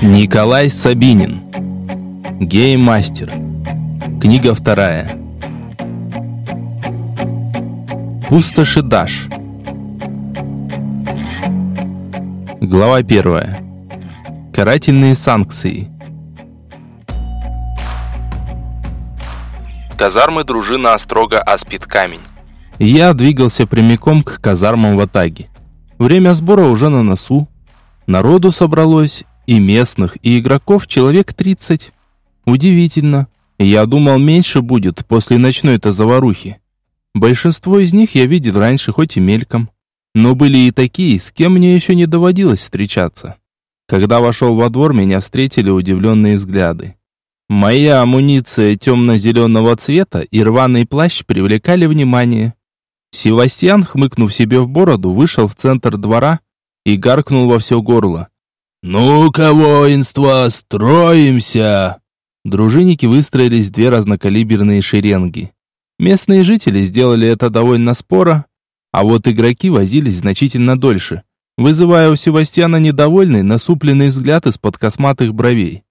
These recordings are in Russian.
Николай Сабинин. Гейммастер. Книга вторая. Пустоши Даш. Глава первая. Карательные санкции. Казармы дружина Острога Аспид Камень. Я двигался прямиком к казармам в Атаге. Время сбора уже на носу. Народу собралось и местных, и игроков человек 30. Удивительно. Я думал, меньше будет после ночной-то заварухи. Большинство из них я видел раньше, хоть и мельком. Но были и такие, с кем мне еще не доводилось встречаться. Когда вошел во двор, меня встретили удивленные взгляды. Моя амуниция темно-зеленого цвета и рваный плащ привлекали внимание. Севастьян, хмыкнув себе в бороду, вышел в центр двора и гаркнул во все горло. «Ну-ка, воинство, строимся!» Дружинники выстроились в две разнокалиберные шеренги. Местные жители сделали это довольно споро, а вот игроки возились значительно дольше, вызывая у Севастьяна недовольный, насупленный взгляд из-под косматых бровей.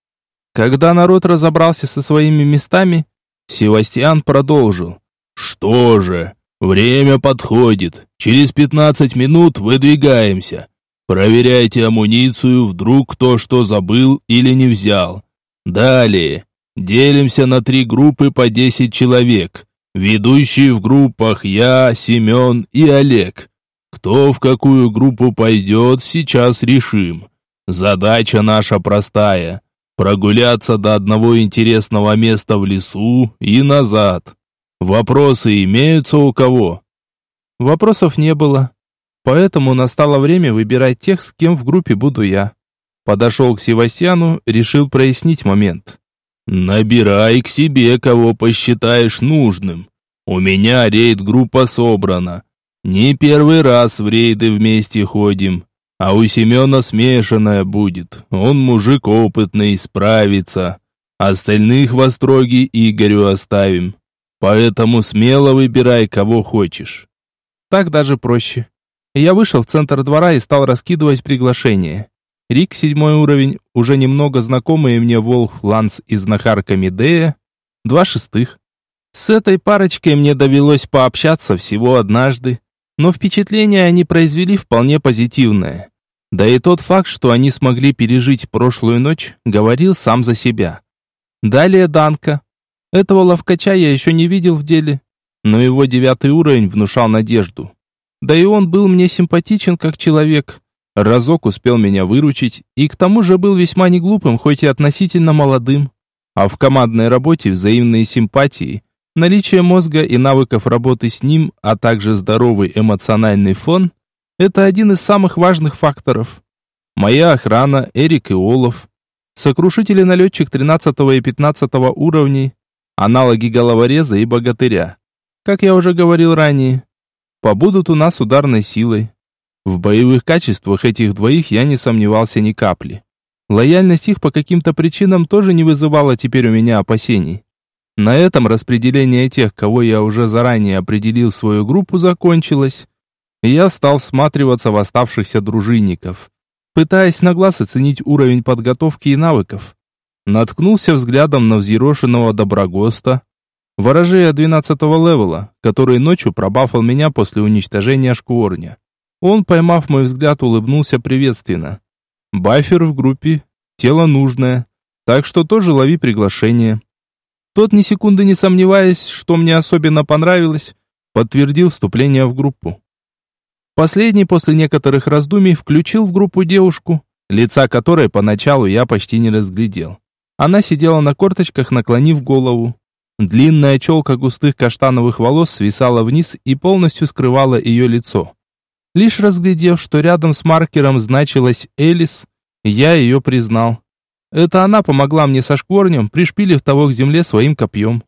Когда народ разобрался со своими местами, Севастьян продолжил. «Что же, время подходит. Через пятнадцать минут выдвигаемся. Проверяйте амуницию, вдруг кто что забыл или не взял. Далее. Делимся на три группы по 10 человек. Ведущие в группах я, Семен и Олег. Кто в какую группу пойдет, сейчас решим. Задача наша простая. Прогуляться до одного интересного места в лесу и назад. Вопросы имеются у кого? Вопросов не было. Поэтому настало время выбирать тех, с кем в группе буду я. Подошел к Севастьяну, решил прояснить момент. «Набирай к себе, кого посчитаешь нужным. У меня рейд-группа собрана. Не первый раз в рейды вместе ходим, а у Семена смешанная будет. Он мужик опытный, справится. Остальных в остроге Игорю оставим. Поэтому смело выбирай, кого хочешь». Так даже проще. Я вышел в центр двора и стал раскидывать приглашения. Рик, седьмой уровень, уже немного знакомые мне Волх, Ланс и знахарка Медея, два шестых. С этой парочкой мне довелось пообщаться всего однажды, но впечатление они произвели вполне позитивное. Да и тот факт, что они смогли пережить прошлую ночь, говорил сам за себя. Далее Данка. Этого ловкача я еще не видел в деле, но его девятый уровень внушал надежду. Да и он был мне симпатичен как человек. Разок успел меня выручить, и к тому же был весьма неглупым, хоть и относительно молодым. А в командной работе взаимные симпатии, наличие мозга и навыков работы с ним, а также здоровый эмоциональный фон – это один из самых важных факторов. Моя охрана, Эрик и Олов, сокрушители-налетчик 13 и 15 уровней, аналоги головореза и богатыря. Как я уже говорил ранее, побудут у нас ударной силой. В боевых качествах этих двоих я не сомневался ни капли. Лояльность их по каким-то причинам тоже не вызывала теперь у меня опасений. На этом распределение тех, кого я уже заранее определил в свою группу, закончилось. Я стал всматриваться в оставшихся дружинников, пытаясь на глаз оценить уровень подготовки и навыков. Наткнулся взглядом на взъерошенного Доброгоста, ворожея 12 левела, который ночью пробафал меня после уничтожения шкворня. Он, поймав мой взгляд, улыбнулся приветственно. Бафер в группе, тело нужное, так что тоже лови приглашение. Тот, ни секунды не сомневаясь, что мне особенно понравилось, подтвердил вступление в группу. Последний после некоторых раздумий включил в группу девушку, лица которой поначалу я почти не разглядел. Она сидела на корточках, наклонив голову. Длинная челка густых каштановых волос свисала вниз и полностью скрывала ее лицо. Лишь разглядев, что рядом с маркером значилась Элис, я ее признал. Это она помогла мне со шкворнем, пришпилив того к земле своим копьем.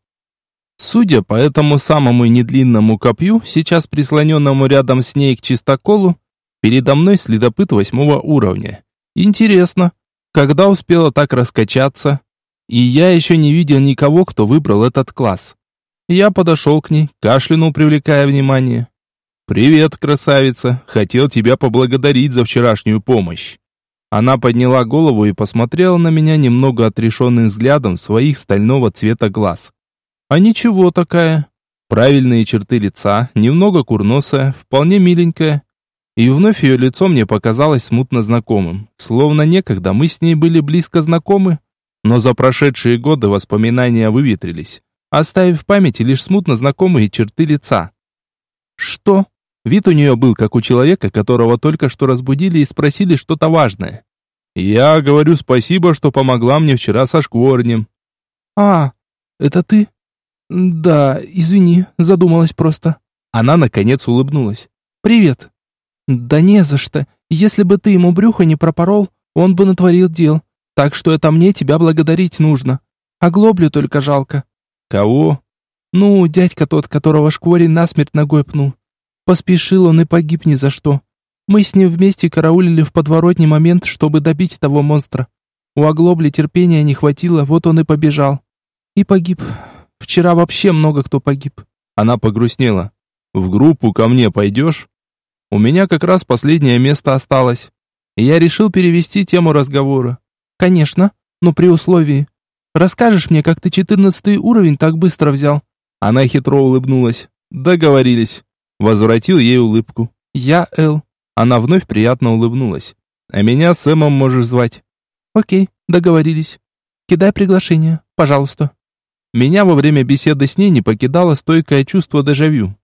Судя по этому самому недлинному копью, сейчас прислоненному рядом с ней к чистоколу, передо мной следопыт восьмого уровня. Интересно, когда успела так раскачаться? И я еще не видел никого, кто выбрал этот класс. Я подошел к ней, кашлянул, привлекая внимание. «Привет, красавица! Хотел тебя поблагодарить за вчерашнюю помощь». Она подняла голову и посмотрела на меня немного отрешенным взглядом своих стального цвета глаз. А ничего такая. Правильные черты лица, немного курносая, вполне миленькая. И вновь ее лицо мне показалось смутно знакомым, словно некогда мы с ней были близко знакомы, но за прошедшие годы воспоминания выветрились, оставив в памяти лишь смутно знакомые черты лица. Что? Вид у нее был, как у человека, которого только что разбудили и спросили что-то важное. Я говорю спасибо, что помогла мне вчера со шкворнем. А, это ты? Да, извини, задумалась просто. Она наконец улыбнулась. Привет. «Да не за что. Если бы ты ему брюхо не пропорол, он бы натворил дел. Так что это мне тебя благодарить нужно. А Глоблю только жалко». «Кого?» «Ну, дядька тот, которого Шкворин насмерть ногой пнул. Поспешил он и погиб ни за что. Мы с ним вместе караулили в подворотний момент, чтобы добить того монстра. У Оглобли терпения не хватило, вот он и побежал. И погиб. Вчера вообще много кто погиб». Она погрустнела. «В группу ко мне пойдешь?» У меня как раз последнее место осталось. Я решил перевести тему разговора. Конечно, но при условии. Расскажешь мне, как ты четырнадцатый уровень так быстро взял? Она хитро улыбнулась. Договорились. Возвратил ей улыбку. Я Эл. Она вновь приятно улыбнулась. А меня Сэмом можешь звать. Окей, договорились. Кидай приглашение, пожалуйста. Меня во время беседы с ней не покидало стойкое чувство дежавю.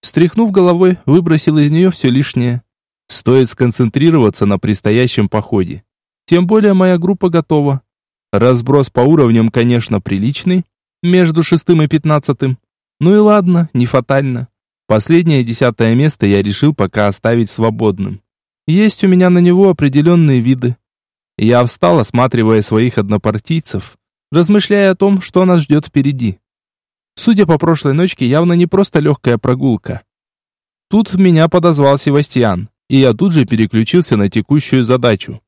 Встряхнув головой, выбросил из нее все лишнее. Стоит сконцентрироваться на предстоящем походе. Тем более моя группа готова. Разброс по уровням, конечно, приличный, между шестым и пятнадцатым. Ну и ладно, не фатально. Последнее десятое место я решил пока оставить свободным. Есть у меня на него определенные виды. Я встал, осматривая своих однопартийцев, размышляя о том, что нас ждет впереди. Судя по прошлой ночке, явно не просто легкая прогулка. Тут меня подозвал Севастьян, и я тут же переключился на текущую задачу.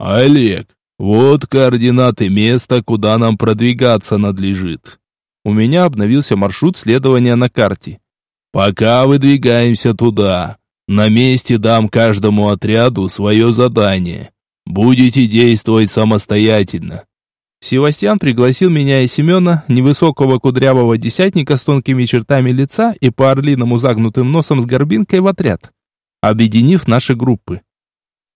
«Олег, вот координаты места, куда нам продвигаться надлежит». У меня обновился маршрут следования на карте. «Пока выдвигаемся туда. На месте дам каждому отряду свое задание. Будете действовать самостоятельно. Севастьян пригласил меня и Семена, невысокого кудрявого десятника с тонкими чертами лица и по-орлиному загнутым носом с горбинкой в отряд, объединив наши группы.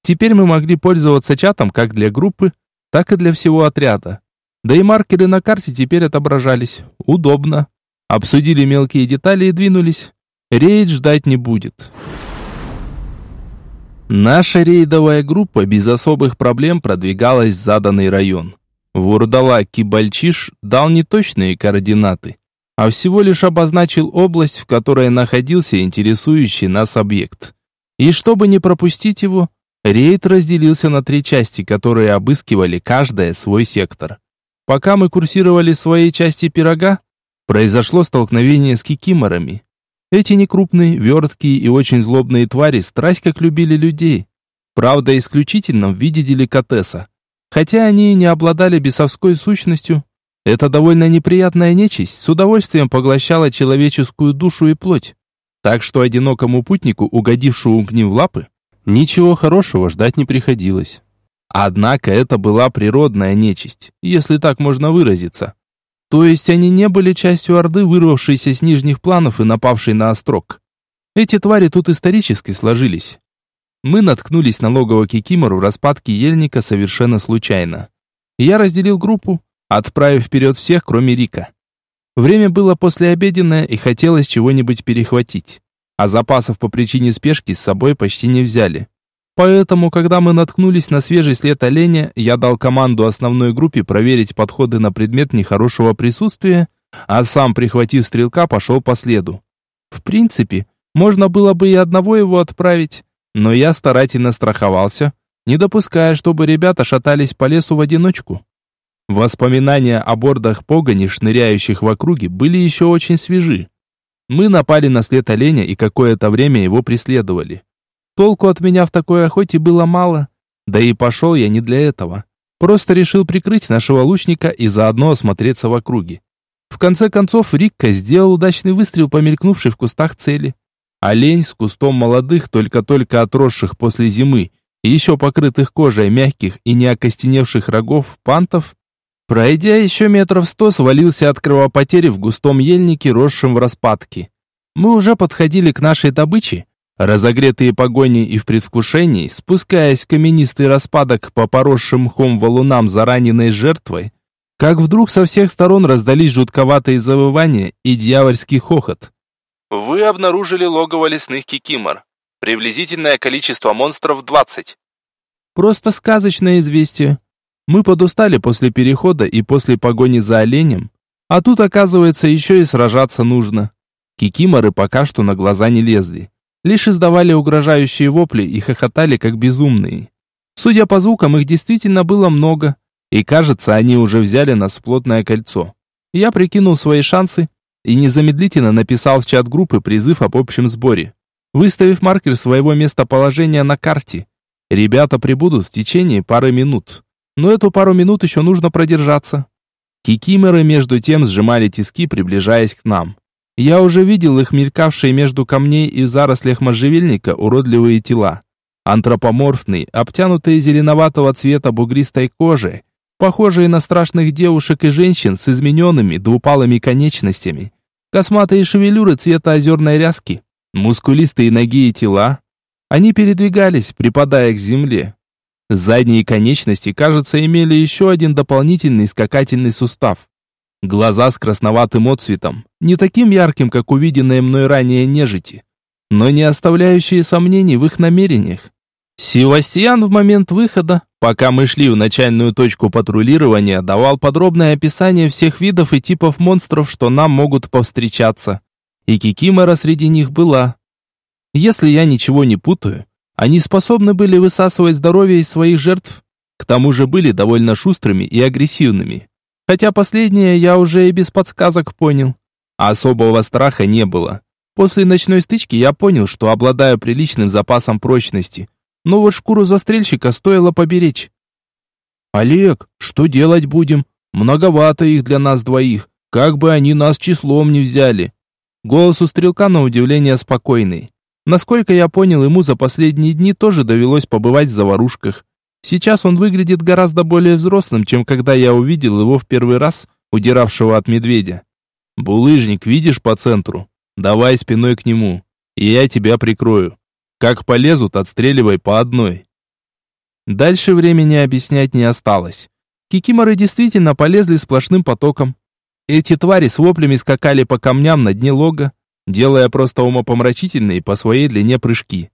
Теперь мы могли пользоваться чатом как для группы, так и для всего отряда. Да и маркеры на карте теперь отображались. Удобно. Обсудили мелкие детали и двинулись. Рейд ждать не будет. Наша рейдовая группа без особых проблем продвигалась в заданный район. Вурдалак Кибальчиш дал не точные координаты, а всего лишь обозначил область, в которой находился интересующий нас объект. И чтобы не пропустить его, рейд разделился на три части, которые обыскивали каждая свой сектор. Пока мы курсировали своей части пирога, произошло столкновение с кикиморами. Эти некрупные, верткие и очень злобные твари страсть как любили людей. Правда, исключительно в виде деликатеса. Хотя они не обладали бесовской сущностью, эта довольно неприятная нечисть с удовольствием поглощала человеческую душу и плоть. Так что одинокому путнику, угодившему к ним в лапы, ничего хорошего ждать не приходилось. Однако это была природная нечисть, если так можно выразиться. То есть они не были частью Орды, вырвавшейся с нижних планов и напавшей на Острог. Эти твари тут исторически сложились. Мы наткнулись на логово Кикимору в распадке ельника совершенно случайно. Я разделил группу, отправив вперед всех, кроме Рика. Время было послеобеденное и хотелось чего-нибудь перехватить. А запасов по причине спешки с собой почти не взяли. Поэтому, когда мы наткнулись на свежий след оленя, я дал команду основной группе проверить подходы на предмет нехорошего присутствия, а сам, прихватив стрелка, пошел по следу. В принципе, можно было бы и одного его отправить, но я старательно страховался, не допуская, чтобы ребята шатались по лесу в одиночку. Воспоминания о бордах погони, шныряющих в округе, были еще очень свежи. Мы напали на след оленя и какое-то время его преследовали. Толку от меня в такой охоте было мало, да и пошел я не для этого. Просто решил прикрыть нашего лучника и заодно осмотреться в округе. В конце концов, Рикка сделал удачный выстрел по мелькнувшей в кустах цели. Олень с кустом молодых, только-только отросших после зимы, еще покрытых кожей мягких и не окостеневших рогов пантов, пройдя еще метров сто, свалился от кровопотери в густом ельнике, росшем в распадке. Мы уже подходили к нашей добыче, разогретые погоней и в предвкушении, спускаясь в каменистый распадок по поросшим мхом валунам за раненой жертвой, как вдруг со всех сторон раздались жутковатые завывания и дьявольский хохот. Вы обнаружили логово лесных кикимор. Приблизительное количество монстров 20. Просто сказочное известие. Мы подустали после перехода и после погони за оленем, а тут, оказывается, еще и сражаться нужно. Кикиморы пока что на глаза не лезли. Лишь издавали угрожающие вопли и хохотали, как безумные. Судя по звукам, их действительно было много, и кажется, они уже взяли нас в плотное кольцо. Я прикинул свои шансы и незамедлительно написал в чат группы призыв об общем сборе, выставив маркер своего местоположения на карте. Ребята прибудут в течение пары минут, но эту пару минут еще нужно продержаться. Кикимеры между тем сжимали тиски, приближаясь к нам. Я уже видел их мелькавшие между камней и в зарослях можжевельника уродливые тела. Антропоморфные, обтянутые зеленоватого цвета бугристой кожей, похожие на страшных девушек и женщин с измененными двупалыми конечностями, косматые шевелюры цвета озерной ряски, мускулистые ноги и тела. Они передвигались, припадая к земле. Задние конечности, кажется, имели еще один дополнительный скакательный сустав. Глаза с красноватым отцветом, не таким ярким, как увиденные мной ранее нежити, но не оставляющие сомнений в их намерениях. Севастьян в момент выхода, пока мы шли в начальную точку патрулирования, давал подробное описание всех видов и типов монстров, что нам могут повстречаться. И Кикимора среди них была. Если я ничего не путаю, они способны были высасывать здоровье из своих жертв, к тому же были довольно шустрыми и агрессивными. Хотя последнее я уже и без подсказок понял. Особого страха не было. После ночной стычки я понял, что обладаю приличным запасом прочности, но вот шкуру застрельщика стоило поберечь. «Олег, что делать будем? Многовато их для нас двоих, как бы они нас числом не взяли». Голос у стрелка на удивление спокойный. Насколько я понял, ему за последние дни тоже довелось побывать в заварушках. Сейчас он выглядит гораздо более взрослым, чем когда я увидел его в первый раз, удиравшего от медведя. «Булыжник видишь по центру? Давай спиной к нему, и я тебя прикрою. Как полезут, отстреливай по одной. Дальше времени объяснять не осталось. Кикиморы действительно полезли сплошным потоком. Эти твари с воплями скакали по камням на дне лога, делая просто умопомрачительные по своей длине прыжки.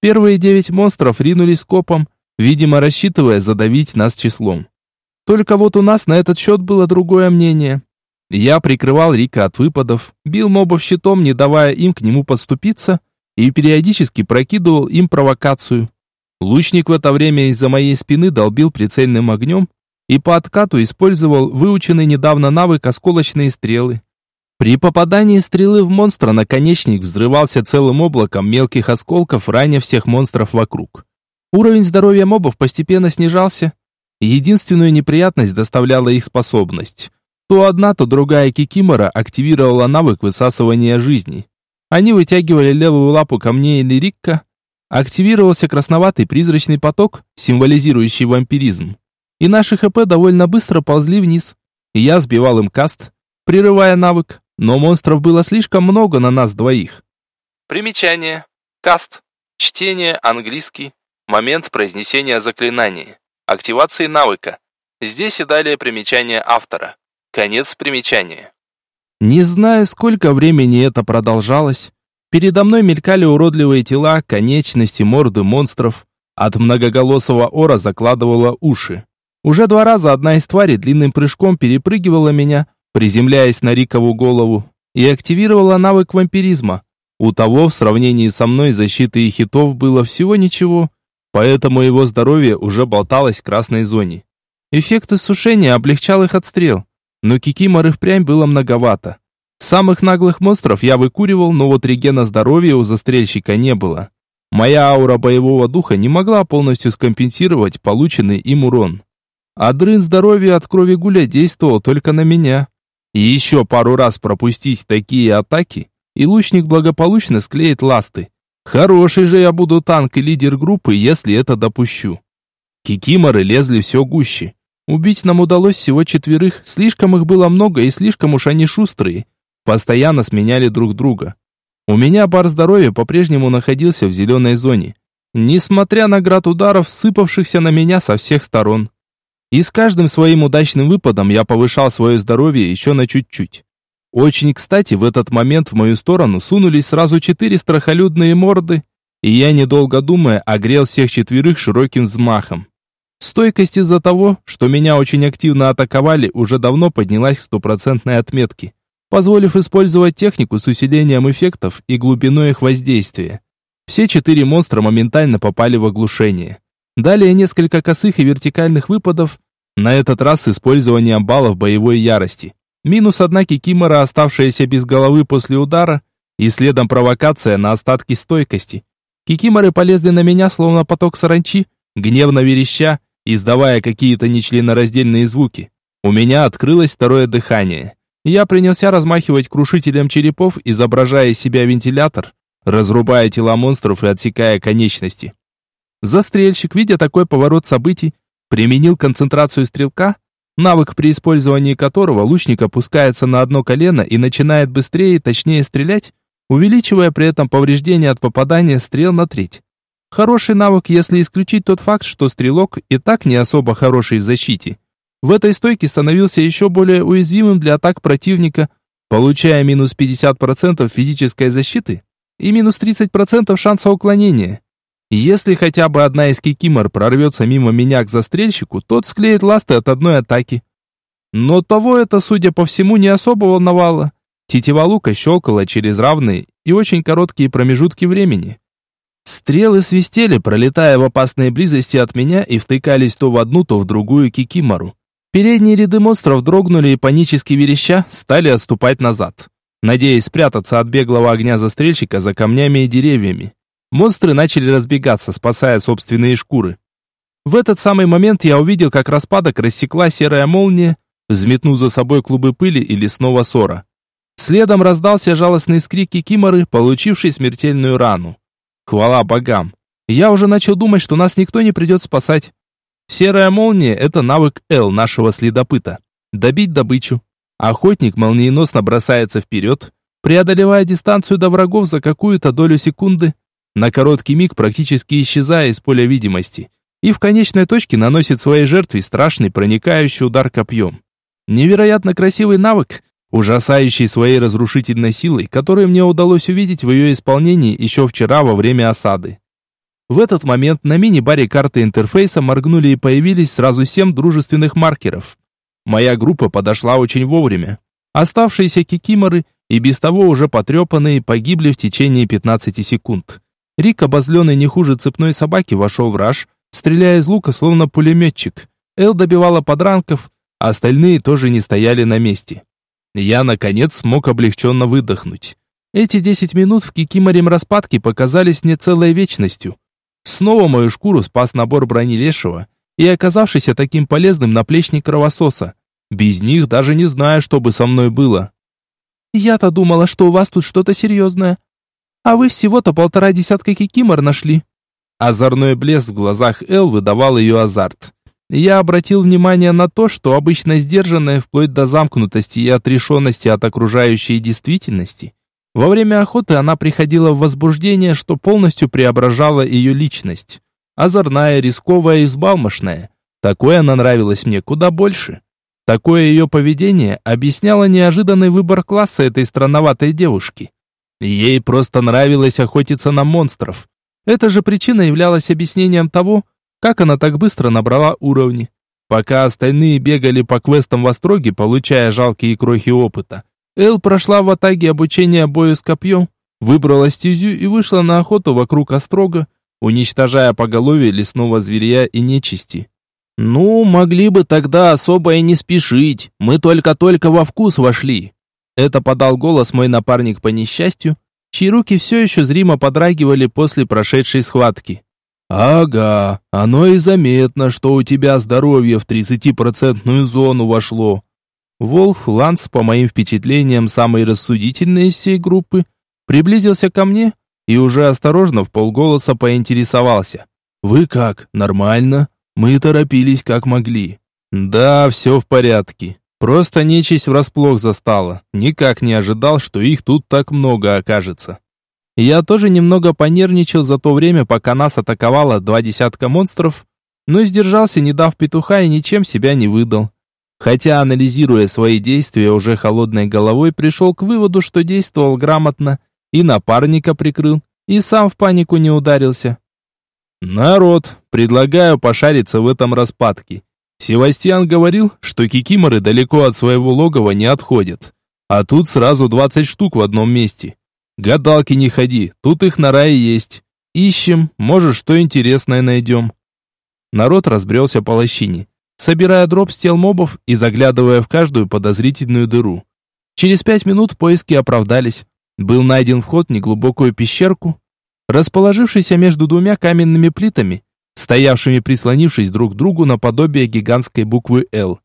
Первые девять монстров ринулись копом, видимо, рассчитывая задавить нас числом. Только вот у нас на этот счет было другое мнение. Я прикрывал Рика от выпадов, бил мобов щитом, не давая им к нему подступиться, и периодически прокидывал им провокацию. Лучник в это время из-за моей спины долбил прицельным огнем и по откату использовал выученный недавно навык осколочные стрелы. При попадании стрелы в монстра наконечник взрывался целым облаком мелких осколков, раня всех монстров вокруг. Уровень здоровья мобов постепенно снижался. Единственную неприятность доставляла их способность. То одна, то другая кикимора активировала навык высасывания жизни. Они вытягивали левую лапу ко мне или Рикка. Активировался красноватый призрачный поток, символизирующий вампиризм. И наши ХП довольно быстро ползли вниз. Я сбивал им каст, прерывая навык, но монстров было слишком много на нас двоих. Примечание. Каст. Чтение английский. Момент произнесения заклинания. Активации навыка. Здесь и далее примечание автора. Конец примечания. Не знаю, сколько времени это продолжалось. Передо мной мелькали уродливые тела, конечности, морды монстров. От многоголосого ора закладывала уши. Уже два раза одна из тварей длинным прыжком перепрыгивала меня, приземляясь на Рикову голову, и активировала навык вампиризма. У того в сравнении со мной защиты и хитов было всего ничего, поэтому его здоровье уже болталось в красной зоне. Эффект иссушения облегчал их отстрел но кикимор впрямь было многовато. Самых наглых монстров я выкуривал, но вот регена здоровья у застрельщика не было. Моя аура боевого духа не могла полностью скомпенсировать полученный им урон. А дрын здоровья от крови гуля действовал только на меня. И еще пару раз пропустить такие атаки, и лучник благополучно склеит ласты. Хороший же я буду танк и лидер группы, если это допущу. Кикиморы лезли все гуще. Убить нам удалось всего четверых, слишком их было много и слишком уж они шустрые. Постоянно сменяли друг друга. У меня бар здоровья по-прежнему находился в зеленой зоне, несмотря на град ударов, сыпавшихся на меня со всех сторон. И с каждым своим удачным выпадом я повышал свое здоровье еще на чуть-чуть. Очень кстати, в этот момент в мою сторону сунулись сразу четыре страхолюдные морды, и я, недолго думая, огрел всех четверых широким взмахом. Стойкость из-за того, что меня очень активно атаковали, уже давно поднялась к стопроцентной отметке, позволив использовать технику с усилением эффектов и глубиной их воздействия. Все четыре монстра моментально попали в оглушение. Далее несколько косых и вертикальных выпадов, на этот раз с использованием баллов боевой ярости. Минус одна кикимора, оставшаяся без головы после удара, и следом провокация на остатки стойкости. Кикиморы полезли на меня, словно поток саранчи, гневно вереща, издавая какие-то нечленораздельные звуки. У меня открылось второе дыхание. Я принялся размахивать крушителем черепов, изображая из себя вентилятор, разрубая тела монстров и отсекая конечности. Застрельщик, видя такой поворот событий, применил концентрацию стрелка, навык при использовании которого лучник опускается на одно колено и начинает быстрее и точнее стрелять, увеличивая при этом повреждения от попадания стрел на треть. Хороший навык, если исключить тот факт, что стрелок и так не особо хороший в защите. В этой стойке становился еще более уязвимым для атак противника, получая минус 50% физической защиты и минус 30% шанса уклонения. Если хотя бы одна из кикимор прорвется мимо меня к застрельщику, тот склеит ласты от одной атаки. Но того это, судя по всему, не особо волновало. Тетива лука щелкала через равные и очень короткие промежутки времени. Стрелы свистели, пролетая в опасной близости от меня и втыкались то в одну, то в другую кикимору. Передние ряды монстров дрогнули и панически вереща стали отступать назад, надеясь спрятаться от беглого огня застрельщика за камнями и деревьями. Монстры начали разбегаться, спасая собственные шкуры. В этот самый момент я увидел, как распадок рассекла серая молния, взметнув за собой клубы пыли и лесного сора. Следом раздался жалостный скрик Кикиморы, получивший смертельную рану. Хвала богам. Я уже начал думать, что нас никто не придет спасать. Серая молния – это навык Л нашего следопыта. Добить добычу. Охотник молниеносно бросается вперед, преодолевая дистанцию до врагов за какую-то долю секунды, на короткий миг практически исчезая из поля видимости, и в конечной точке наносит своей жертве страшный проникающий удар копьем. Невероятно красивый навык, ужасающий своей разрушительной силой, которую мне удалось увидеть в ее исполнении еще вчера во время осады. В этот момент на мини-баре карты интерфейса моргнули и появились сразу семь дружественных маркеров. Моя группа подошла очень вовремя. Оставшиеся кикиморы и без того уже потрепанные погибли в течение 15 секунд. Рик, обозленный не хуже цепной собаки, вошел в раж, стреляя из лука, словно пулеметчик. Эл добивала подранков, а остальные тоже не стояли на месте. Я, наконец, смог облегченно выдохнуть. Эти десять минут в Кикиморем распадке показались мне целой вечностью. Снова мою шкуру спас набор брони лешего и оказавшийся таким полезным наплечник кровососа. Без них даже не знаю, что бы со мной было. «Я-то думала, что у вас тут что-то серьезное», а вы всего-то полтора десятка кикимор нашли». Озорной блеск в глазах Эл выдавал ее азарт. Я обратил внимание на то, что обычно сдержанная вплоть до замкнутости и отрешенности от окружающей действительности, во время охоты она приходила в возбуждение, что полностью преображало ее личность. Озорная, рисковая и взбалмошная. Такое она нравилась мне куда больше. Такое ее поведение объясняло неожиданный выбор класса этой странноватой девушки. Ей просто нравилось охотиться на монстров. Эта же причина являлась объяснением того, как она так быстро набрала уровни. Пока остальные бегали по квестам в Остроге, получая жалкие крохи опыта, Эл прошла в Атаге обучение бою с копьем, выбрала стезю и вышла на охоту вокруг Острога, уничтожая поголовье лесного зверя и нечисти. «Ну, могли бы тогда особо и не спешить, мы только-только во вкус вошли», это подал голос мой напарник по несчастью, чьи руки все еще зримо подрагивали после прошедшей схватки. «Ага, оно и заметно, что у тебя здоровье в тридцатипроцентную зону вошло». Волф Ланс, по моим впечатлениям, самый рассудительный из всей группы, приблизился ко мне, и уже осторожно в полголоса поинтересовался. «Вы как, нормально? Мы торопились как могли». «Да, все в порядке. Просто нечисть врасплох застала. Никак не ожидал, что их тут так много окажется». Я тоже немного понервничал за то время, пока нас атаковало два десятка монстров, но сдержался, не дав петуха и ничем себя не выдал. Хотя, анализируя свои действия уже холодной головой, пришел к выводу, что действовал грамотно, и напарника прикрыл, и сам в панику не ударился. «Народ, предлагаю пошариться в этом распадке. Севастьян говорил, что кикиморы далеко от своего логова не отходят, а тут сразу двадцать штук в одном месте. Гадалки не ходи, тут их нора и есть. Ищем, может, что интересное найдем». Народ разбрелся по лощине собирая дроп с тел мобов и заглядывая в каждую подозрительную дыру. Через пять минут поиски оправдались. Был найден вход в неглубокую пещерку, расположившийся между двумя каменными плитами, стоявшими прислонившись друг к другу наподобие гигантской буквы «Л».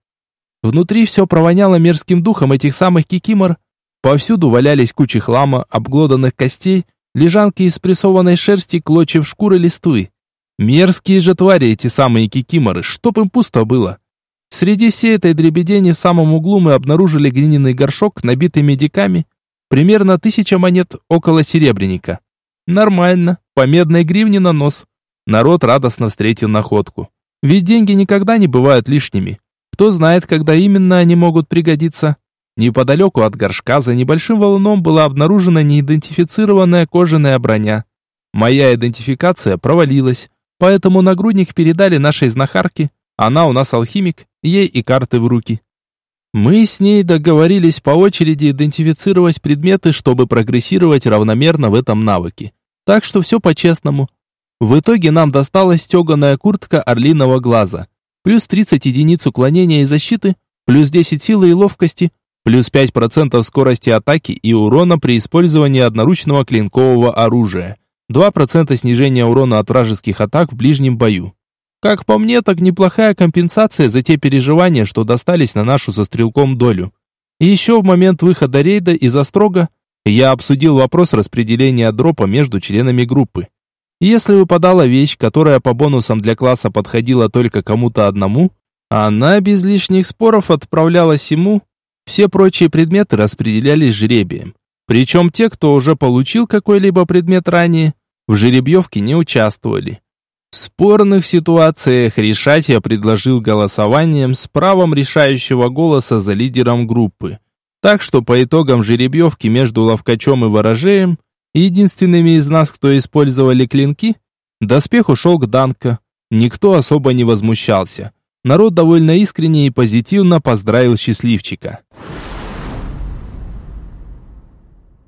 Внутри все провоняло мерзким духом этих самых кикимор. Повсюду валялись кучи хлама, обглоданных костей, лежанки из прессованной шерсти, клочьев шкуры листвы. Мерзкие же твари эти самые кикиморы, чтоб им пусто было. Среди всей этой дребедени в самом углу мы обнаружили глиняный горшок, набитый медиками, примерно тысяча монет около серебряника. Нормально, по медной гривне на нос. Народ радостно встретил находку. Ведь деньги никогда не бывают лишними. Кто знает, когда именно они могут пригодиться. Неподалеку от горшка за небольшим валуном была обнаружена неидентифицированная кожаная броня. Моя идентификация провалилась, Поэтому нагрудник передали нашей знахарке. Она у нас алхимик, ей и карты в руки. Мы с ней договорились по очереди идентифицировать предметы, чтобы прогрессировать равномерно в этом навыке. Так что все по-честному. В итоге нам досталась стеганая куртка орлиного глаза, плюс 30 единиц уклонения и защиты, плюс 10 силы и ловкости, плюс 5% скорости атаки и урона при использовании одноручного клинкового оружия. 2% снижения урона от вражеских атак в ближнем бою. Как по мне, так неплохая компенсация за те переживания, что достались на нашу со стрелком долю. Еще в момент выхода рейда из Острога я обсудил вопрос распределения дропа между членами группы. Если выпадала вещь, которая по бонусам для класса подходила только кому-то одному, она без лишних споров отправлялась ему, все прочие предметы распределялись жребием. Причем те, кто уже получил какой-либо предмет ранее, в жеребьевке не участвовали. В спорных ситуациях решать я предложил голосованием с правом решающего голоса за лидером группы. Так что по итогам жеребьевки между Ловкачом и Ворожеем, единственными из нас, кто использовали клинки, доспех ушел к Данко. Никто особо не возмущался. Народ довольно искренне и позитивно поздравил счастливчика.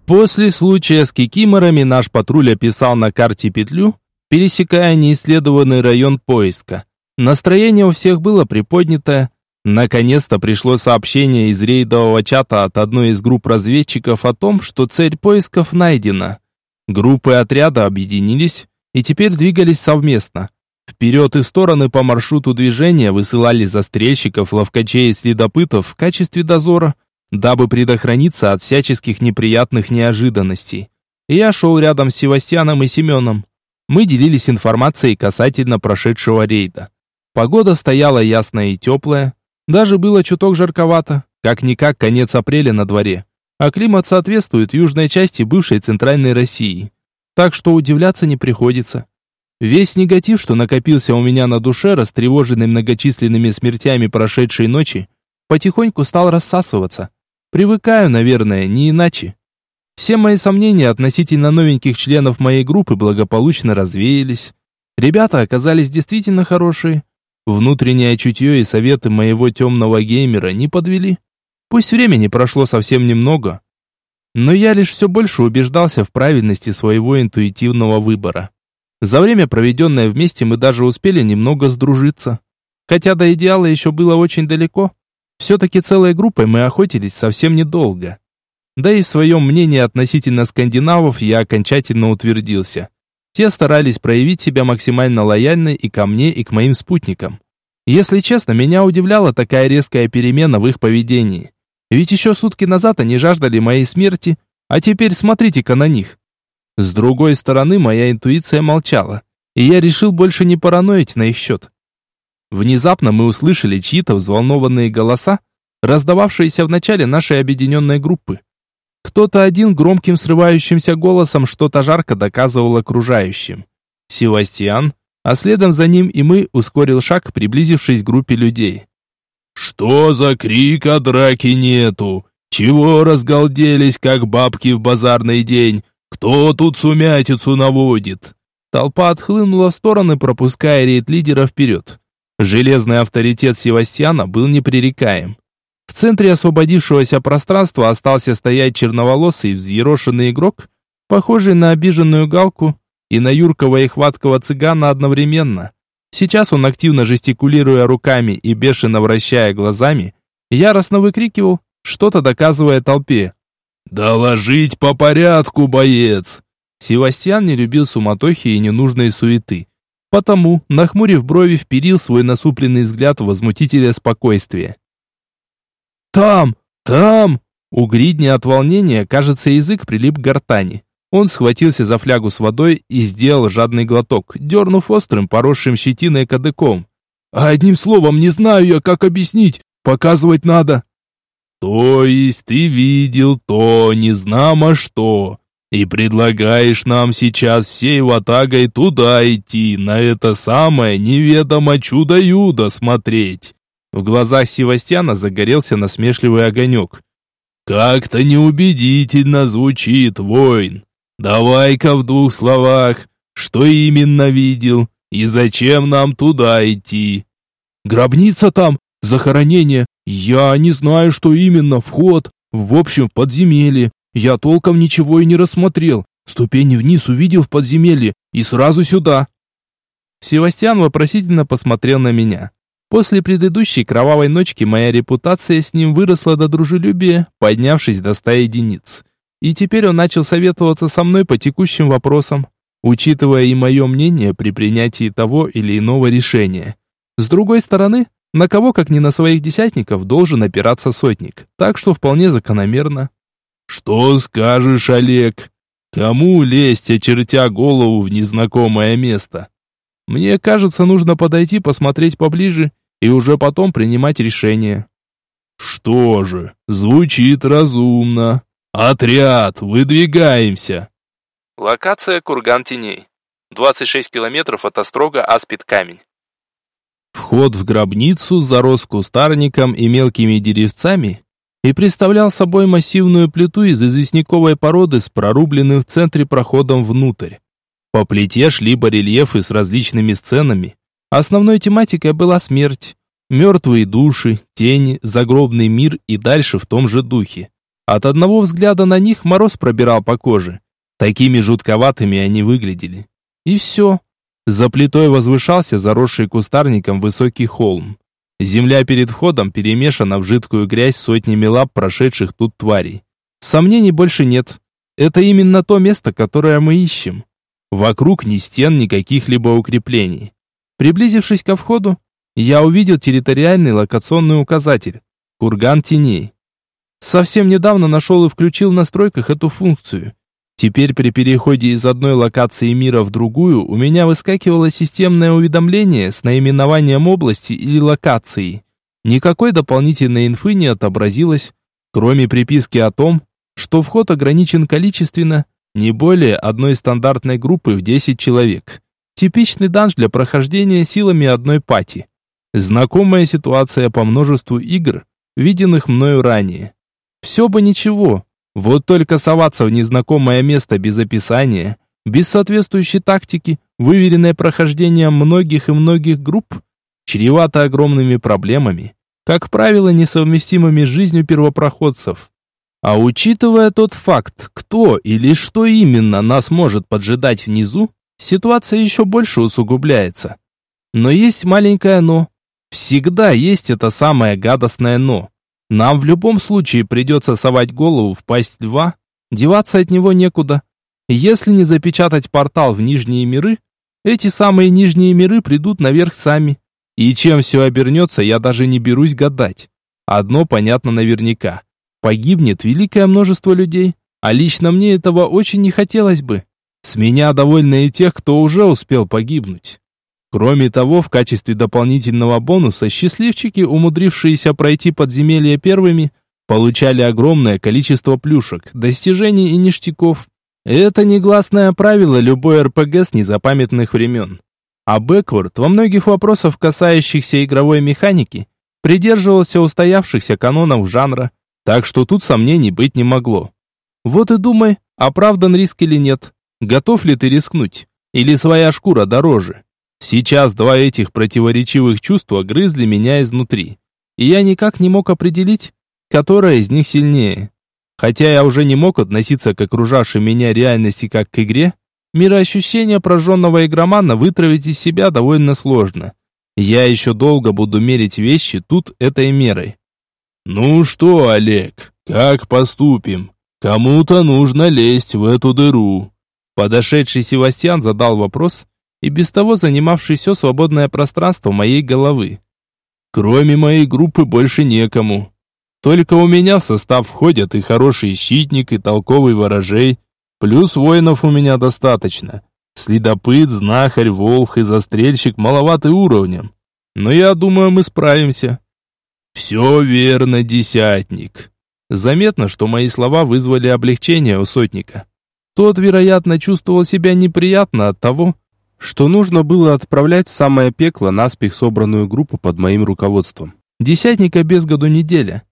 После случая с кикиморами наш патруль описал на карте петлю, пересекая неисследованный район поиска. Настроение у всех было приподнятое. Наконец-то пришло сообщение из рейдового чата от одной из групп разведчиков о том, что цель поисков найдена. Группы отряда объединились и теперь двигались совместно. Вперед и стороны по маршруту движения высылали застрельщиков, ловкачей и следопытов в качестве дозора – дабы предохраниться от всяческих неприятных неожиданностей. Я шел рядом с Севастьяном и Семеном. Мы делились информацией касательно прошедшего рейда. Погода стояла ясная и теплая. Даже было чуток жарковато, как-никак конец апреля на дворе. А климат соответствует южной части бывшей центральной России. Так что удивляться не приходится. Весь негатив, что накопился у меня на душе, растревоженный многочисленными смертями прошедшей ночи, потихоньку стал рассасываться. Привыкаю, наверное, не иначе. Все мои сомнения относительно новеньких членов моей группы благополучно развеялись. Ребята оказались действительно хорошие. Внутреннее чутье и советы моего темного геймера не подвели. Пусть времени прошло совсем немного, но я лишь все больше убеждался в правильности своего интуитивного выбора. За время, проведенное вместе, мы даже успели немного сдружиться. Хотя до идеала еще было очень далеко. Все-таки целой группой мы охотились совсем недолго. Да и в своем мнении относительно скандинавов я окончательно утвердился. Те старались проявить себя максимально лояльно и ко мне, и к моим спутникам. Если честно, меня удивляла такая резкая перемена в их поведении. Ведь еще сутки назад они жаждали моей смерти, а теперь смотрите-ка на них. С другой стороны, моя интуиция молчала, и я решил больше не параноить на их счет. Внезапно мы услышали чьи-то взволнованные голоса, раздававшиеся в начале нашей объединенной группы. Кто-то один громким срывающимся голосом что-то жарко доказывал окружающим. Севастьян, а следом за ним и мы ускорил шаг, приблизившись к группе людей. «Что за крик, а драки нету? Чего разгалделись, как бабки в базарный день? Кто тут сумятицу наводит?» Толпа отхлынула в стороны, пропуская рейд-лидера вперед. Железный авторитет Севастьяна был непререкаем. В центре освободившегося пространства остался стоять черноволосый взъерошенный игрок, похожий на обиженную галку и на юркого и хваткого цыгана одновременно. Сейчас он, активно жестикулируя руками и бешено вращая глазами, яростно выкрикивал, что-то доказывая толпе. «Доложить по порядку, боец!» Севастьян не любил суматохи и ненужной суеты. Потому, нахмурив брови, вперил свой насупленный взгляд в возмутителя спокойствия. «Там! Там!» У Гридни от волнения, кажется, язык прилип к гортани. Он схватился за флягу с водой и сделал жадный глоток, дернув острым, поросшим щетиной кадыком. «А одним словом, не знаю я, как объяснить. Показывать надо». «То есть ты видел то, не знамо что, и предлагаешь нам сейчас всей ватагой туда идти, на это самое неведомо чудо-юдо смотреть?» В глазах Севастьяна загорелся насмешливый огонек. «Как-то неубедительно звучит, воин. Давай-ка в двух словах, что именно видел и зачем нам туда идти?» «Гробница там, захоронение. Я не знаю, что именно, вход. В общем, подземелье. Я толком ничего и не рассмотрел. Ступени вниз увидел в подземелье и сразу сюда». Севастьян вопросительно посмотрел на меня. После предыдущей кровавой ночки моя репутация с ним выросла до дружелюбия, поднявшись до ста единиц. И теперь он начал советоваться со мной по текущим вопросам, учитывая и мое мнение при принятии того или иного решения. С другой стороны, на кого, как не на своих десятников, должен опираться сотник, так что вполне закономерно. «Что скажешь, Олег? Кому лезть, очертя голову в незнакомое место?» Мне кажется, нужно подойти, посмотреть поближе и уже потом принимать решение. Что же, звучит разумно. Отряд, выдвигаемся. Локация Курган Теней. 26 километров от Острога Аспид-Камень. Вход в гробницу зарос кустарником и мелкими деревцами и представлял собой массивную плиту из известняковой породы с прорубленным в центре проходом внутрь. По плите шли барельефы с различными сценами. Основной тематикой была смерть. Мертвые души, тени, загробный мир и дальше в том же духе. От одного взгляда на них мороз пробирал по коже. Такими жутковатыми они выглядели. И все. За плитой возвышался заросший кустарником высокий холм. Земля перед входом перемешана в жидкую грязь сотнями лап прошедших тут тварей. Сомнений больше нет. Это именно то место, которое мы ищем. Вокруг ни стен, ни каких-либо укреплений. Приблизившись ко входу, я увидел территориальный локационный указатель – курган теней. Совсем недавно нашел и включил в настройках эту функцию. Теперь при переходе из одной локации мира в другую у меня выскакивало системное уведомление с наименованием области или локации. Никакой дополнительной инфы не отобразилось, кроме приписки о том, что вход ограничен количественно не более одной стандартной группы в 10 человек. Типичный данж для прохождения силами одной пати. Знакомая ситуация по множеству игр, виденных мною ранее. Все бы ничего, вот только соваться в незнакомое место без описания, без соответствующей тактики, выверенное прохождением многих и многих групп, чревато огромными проблемами, как правило, несовместимыми с жизнью первопроходцев. А учитывая тот факт, кто или что именно нас может поджидать внизу, ситуация еще больше усугубляется. Но есть маленькое «но». Всегда есть это самое гадостное «но». Нам в любом случае придется совать голову в пасть льва, деваться от него некуда. Если не запечатать портал в нижние миры, эти самые нижние миры придут наверх сами. И чем все обернется, я даже не берусь гадать. Одно понятно наверняка погибнет великое множество людей, а лично мне этого очень не хотелось бы. С меня довольны и тех, кто уже успел погибнуть. Кроме того, в качестве дополнительного бонуса счастливчики, умудрившиеся пройти подземелье первыми, получали огромное количество плюшек, достижений и ништяков. Это негласное правило любой РПГ с незапамятных времен. А Бэкворд во многих вопросах, касающихся игровой механики, придерживался устоявшихся канонов жанра, так что тут сомнений быть не могло. Вот и думай, оправдан риск или нет. Готов ли ты рискнуть? Или своя шкура дороже? Сейчас два этих противоречивых чувства грызли меня изнутри. И я никак не мог определить, которое из них сильнее. Хотя я уже не мог относиться к окружавшей меня реальности как к игре, мироощущение прожженного игромана вытравить из себя довольно сложно. Я еще долго буду мерить вещи тут этой мерой. «Ну что, Олег, как поступим? Кому-то нужно лезть в эту дыру». Подошедший Севастьян задал вопрос, и без того занимавший все свободное пространство моей головы. Кроме моей группы больше некому. Только у меня в состав входят и хороший щитник, и толковый ворожей, плюс воинов у меня достаточно. Следопыт, знахарь, волх и застрельщик маловаты уровнем. Но я думаю, мы справимся. Все верно, десятник. Заметно, что мои слова вызвали облегчение у сотника. Тот, вероятно, чувствовал себя неприятно от того, что нужно было отправлять самое пекло наспех собранную группу под моим руководством. Десятника без году неделя.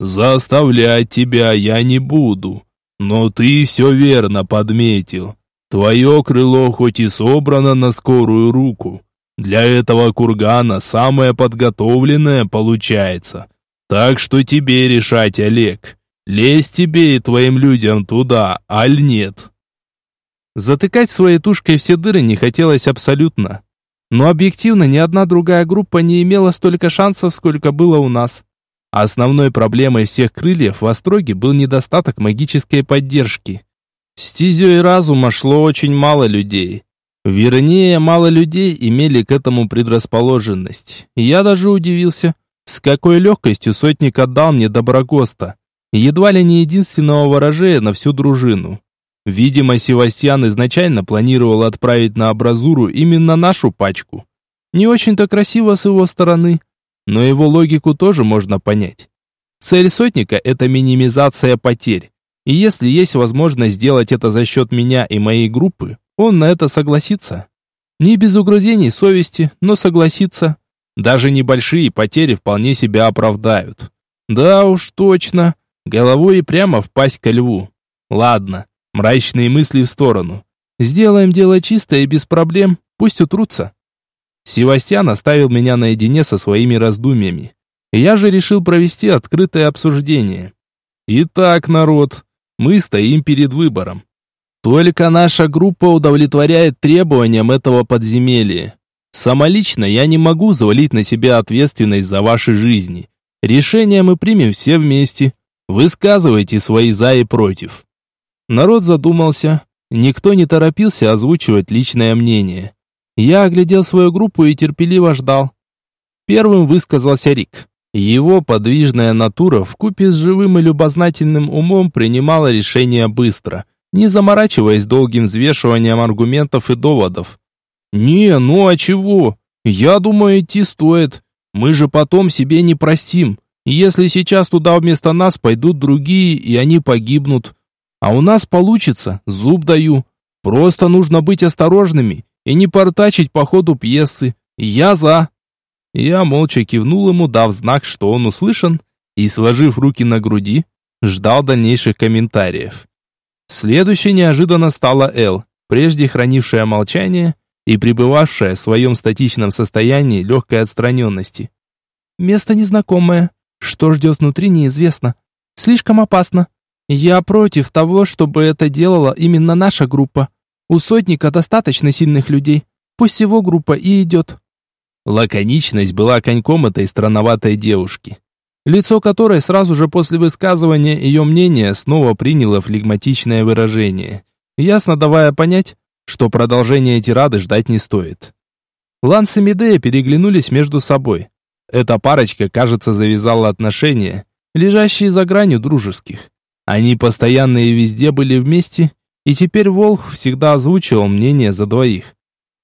«Заставлять тебя я не буду, но ты все верно подметил. Твое крыло хоть и собрано на скорую руку. Для этого кургана самое подготовленное получается. Так что тебе решать, Олег, лезть тебе и твоим людям туда, аль нет». Затыкать своей тушкой все дыры не хотелось абсолютно. Но объективно ни одна другая группа не имела столько шансов, сколько было у нас. Основной проблемой всех крыльев в Остроге был недостаток магической поддержки. Стезей разума шло очень мало людей. Вернее, мало людей имели к этому предрасположенность. Я даже удивился, с какой легкостью сотник отдал мне Доброгоста, едва ли не единственного ворожея на всю дружину. Видимо, Севастьян изначально планировал отправить на абразуру именно нашу пачку. Не очень-то красиво с его стороны, но его логику тоже можно понять. Цель сотника – это минимизация потерь. И если есть возможность сделать это за счет меня и моей группы, он на это согласится. Не без угрызений совести, но согласится. Даже небольшие потери вполне себя оправдают. Да уж точно, головой и прямо впасть ко льву. Ладно, Мрачные мысли в сторону. Сделаем дело чисто и без проблем, пусть утрутся. Севастьян оставил меня наедине со своими раздумьями. Я же решил провести открытое обсуждение. Итак, народ, мы стоим перед выбором. Только наша группа удовлетворяет требованиям этого подземелья. Самолично я не могу завалить на себя ответственность за ваши жизни. Решение мы примем все вместе. Высказывайте свои за и против. Народ задумался. Никто не торопился озвучивать личное мнение. Я оглядел свою группу и терпеливо ждал. Первым высказался Рик. Его подвижная натура вкупе с живым и любознательным умом принимала решения быстро, не заморачиваясь долгим взвешиванием аргументов и доводов. «Не, ну а чего? Я думаю, идти стоит. Мы же потом себе не простим. Если сейчас туда вместо нас пойдут другие, и они погибнут, а у нас получится, зуб даю. Просто нужно быть осторожными и не портачить по ходу пьесы. Я за. Я молча кивнул ему, дав знак, что он услышан, и, сложив руки на груди, ждал дальнейших комментариев. Следующей неожиданно стала Эл, прежде хранившая молчание и пребывавшая в своем статичном состоянии легкой отстраненности. «Место незнакомое. Что ждет внутри, неизвестно. Слишком опасно. Я против того, чтобы это делала именно наша группа. У сотника достаточно сильных людей. Пусть его группа и идет. Лаконичность была коньком этой странноватой девушки, лицо которой сразу же после высказывания ее мнения снова приняло флегматичное выражение, ясно давая понять, что продолжение тирады ждать не стоит. Ланс и Медея переглянулись между собой. Эта парочка, кажется, завязала отношения, лежащие за гранью дружеских. Они постоянно и везде были вместе, И теперь Волх всегда озвучивал мнение за двоих.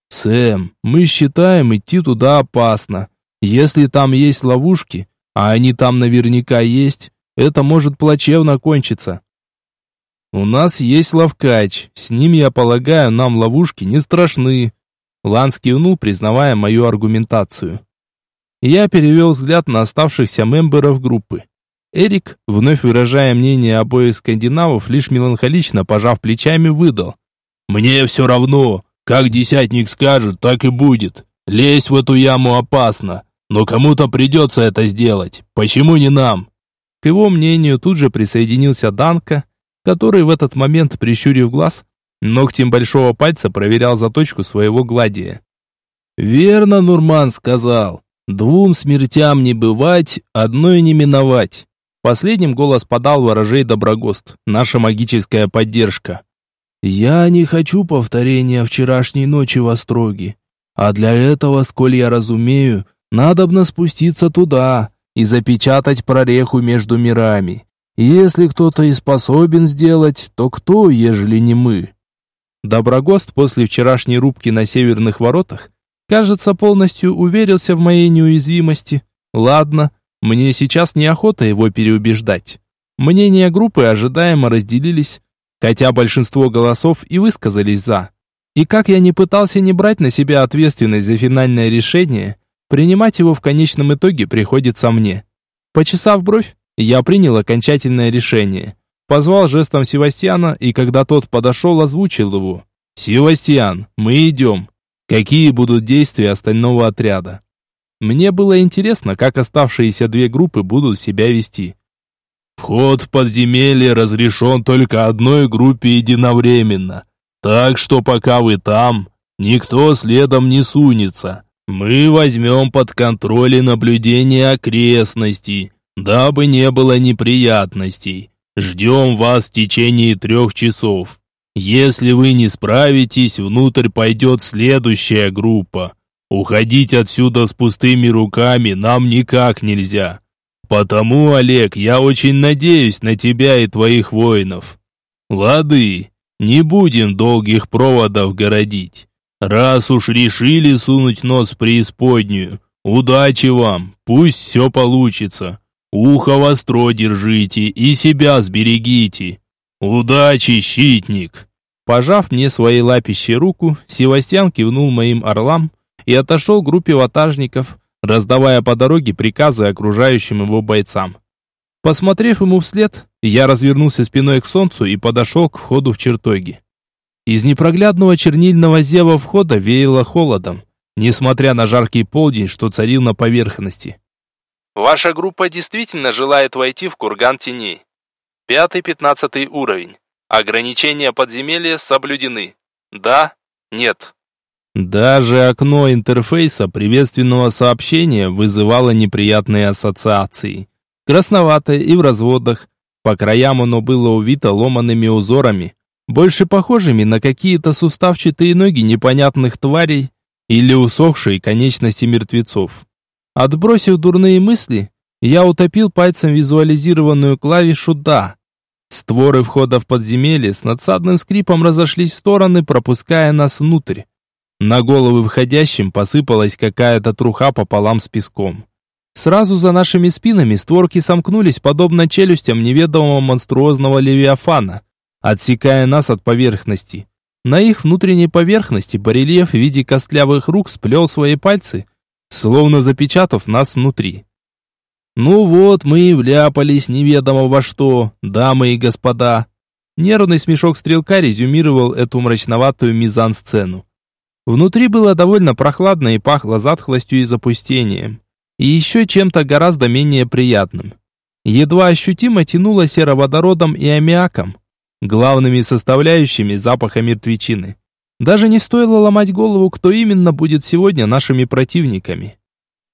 «Сэм, мы считаем, идти туда опасно. Если там есть ловушки, а они там наверняка есть, это может плачевно кончиться. У нас есть ловкач, с ним, я полагаю, нам ловушки не страшны. Ланс кивнул, признавая мою аргументацию. Я перевел взгляд на оставшихся мемберов группы. Эрик, вновь выражая мнение обоих скандинавов, лишь меланхолично пожав плечами, выдал. «Мне все равно. Как десятник скажет, так и будет. Лезть в эту яму опасно. Но кому-то придется это сделать. Почему не нам?» К его мнению тут же присоединился Данка, который в этот момент, прищурив глаз, ногтем большого пальца проверял заточку своего гладия. «Верно Нурман сказал. Двум смертям не бывать, одной не миновать». Последним голос подал ворожей Доброгост, наша магическая поддержка. «Я не хочу повторения вчерашней ночи в Остроге, а для этого, сколь я разумею, надобно спуститься туда и запечатать прореху между мирами. Если кто-то и способен сделать, то кто, ежели не мы? Доброгост после вчерашней рубки на северных воротах, кажется, полностью уверился в моей неуязвимости. Ладно, мне сейчас неохота его переубеждать. Мнения группы ожидаемо разделились, хотя большинство голосов и высказались «за». И как я не пытался не брать на себя ответственность за финальное решение, принимать его в конечном итоге приходится мне. Почесав бровь, я принял окончательное решение. Позвал жестом Севастьяна, и когда тот подошел, озвучил его. «Севастьян, мы идем. Какие будут действия остального отряда?» Мне было интересно, как оставшиеся две группы будут себя вести. «Вход в подземелье разрешен только одной группе единовременно. Так что пока вы там, никто следом не сунется. Мы возьмем под контроль и наблюдение окрестностей, Дабы не было неприятностей, ждем вас в течение трех часов. Если вы не справитесь, внутрь пойдет следующая группа. Уходить отсюда с пустыми руками нам никак нельзя. Потому, Олег, я очень надеюсь на тебя и твоих воинов. Лады, не будем долгих проводов городить. Раз уж решили сунуть нос в преисподнюю, удачи вам, пусть все получится. Ухо востро держите и себя сберегите. Удачи, щитник!» Пожав мне своей лапищей руку, Севастьян кивнул моим орлам и отошел к группе ватажников, раздавая по дороге приказы окружающим его бойцам. Посмотрев ему вслед, я развернулся спиной к солнцу и подошел к входу в чертоги. Из непроглядного чернильного зева входа веяло холодом, несмотря на жаркий полдень, что царил на поверхности. Ваша группа действительно желает войти в курган теней. Пятый-пятнадцатый уровень. Ограничения подземелья соблюдены. Да? Нет? Даже окно интерфейса приветственного сообщения вызывало неприятные ассоциации. Красноватое и в разводах. По краям оно было увито ломаными узорами, больше похожими на какие-то суставчатые ноги непонятных тварей или усохшие конечности мертвецов. Отбросив дурные мысли, я утопил пальцем визуализированную клавишу «Да». Створы входа в подземелье с надсадным скрипом разошлись в стороны, пропуская нас внутрь. На головы входящим посыпалась какая-то труха пополам с песком. Сразу за нашими спинами створки сомкнулись, подобно челюстям неведомого монструозного левиафана, отсекая нас от поверхности. На их внутренней поверхности барельеф в виде костлявых рук сплел свои пальцы – словно запечатав нас внутри. Ну вот, мы и вляпались неведомо во что, дамы и господа. Нервный смешок стрелка резюмировал эту мрачноватую мизансцену. Внутри было довольно прохладно и пахло затхлостью и запустением. И еще чем-то гораздо менее приятным. Едва ощутимо тянуло сероводородом и аммиаком, главными составляющими запаха мертвечины. Даже не стоило ломать голову, кто именно будет сегодня нашими противниками.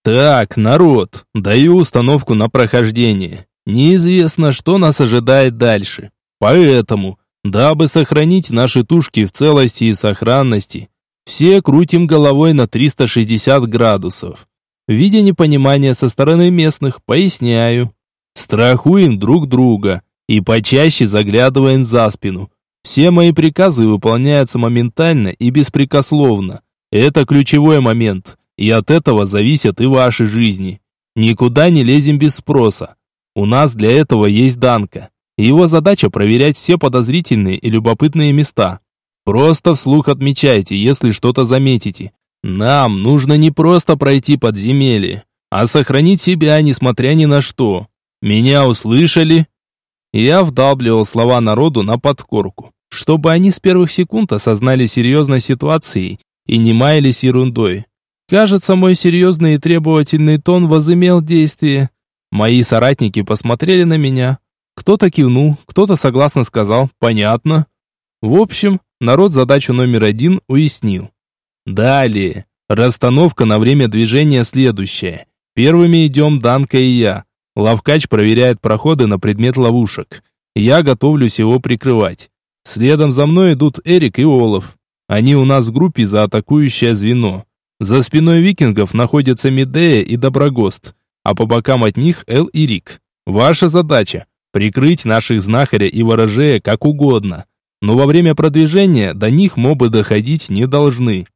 Так, народ, даю установку на прохождение. Неизвестно, что нас ожидает дальше. Поэтому, дабы сохранить наши тушки в целости и сохранности, все крутим головой на 360 градусов. Видя непонимание со стороны местных, поясняю. Страхуем друг друга и почаще заглядываем за спину, Все мои приказы выполняются моментально и беспрекословно. Это ключевой момент, и от этого зависят и ваши жизни. Никуда не лезем без спроса. У нас для этого есть Данка. Его задача проверять все подозрительные и любопытные места. Просто вслух отмечайте, если что-то заметите. Нам нужно не просто пройти подземелье, а сохранить себя, несмотря ни на что. Меня услышали?» Я вдалбливал слова народу на подкорку, чтобы они с первых секунд осознали серьезность ситуации и не маялись ерундой. Кажется, мой серьезный и требовательный тон возымел действие. Мои соратники посмотрели на меня. Кто-то кивнул, кто-то согласно сказал «понятно». В общем, народ задачу номер один уяснил. Далее. Расстановка на время движения следующая. Первыми идем Данка и я. Лавкач проверяет проходы на предмет ловушек. Я готовлюсь его прикрывать. Следом за мной идут Эрик и Олаф. Они у нас в группе за атакующее звено. За спиной викингов находятся Медея и Доброгост, а по бокам от них Эл и Рик. Ваша задача – прикрыть наших знахаря и ворожея как угодно. Но во время продвижения до них мобы доходить не должны.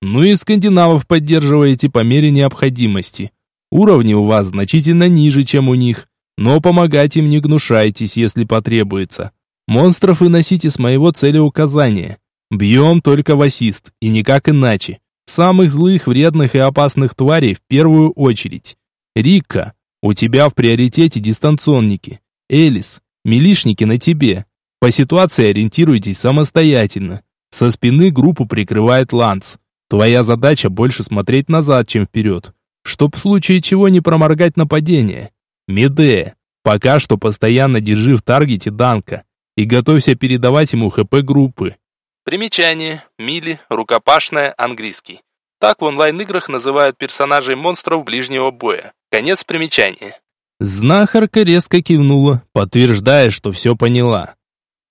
Ну и скандинавов поддерживаете по мере необходимости. Уровни у вас значительно ниже, чем у них, но помогать им не гнушайтесь, если потребуется. Монстров выносите с моего целеуказания. Бьем только в ассист, и никак иначе. Самых злых, вредных и опасных тварей в первую очередь. Рика, у тебя в приоритете дистанционники. Элис, милишники на тебе. По ситуации ориентируйтесь самостоятельно. Со спины группу прикрывает Ланс. Твоя задача больше смотреть назад, чем вперед чтоб в случае чего не проморгать нападение. Меде, пока что постоянно держи в таргете Данка и готовься передавать ему ХП группы. Примечание. Мили, рукопашная, английский. Так в онлайн-играх называют персонажей монстров ближнего боя. Конец примечания. Знахарка резко кивнула, подтверждая, что все поняла.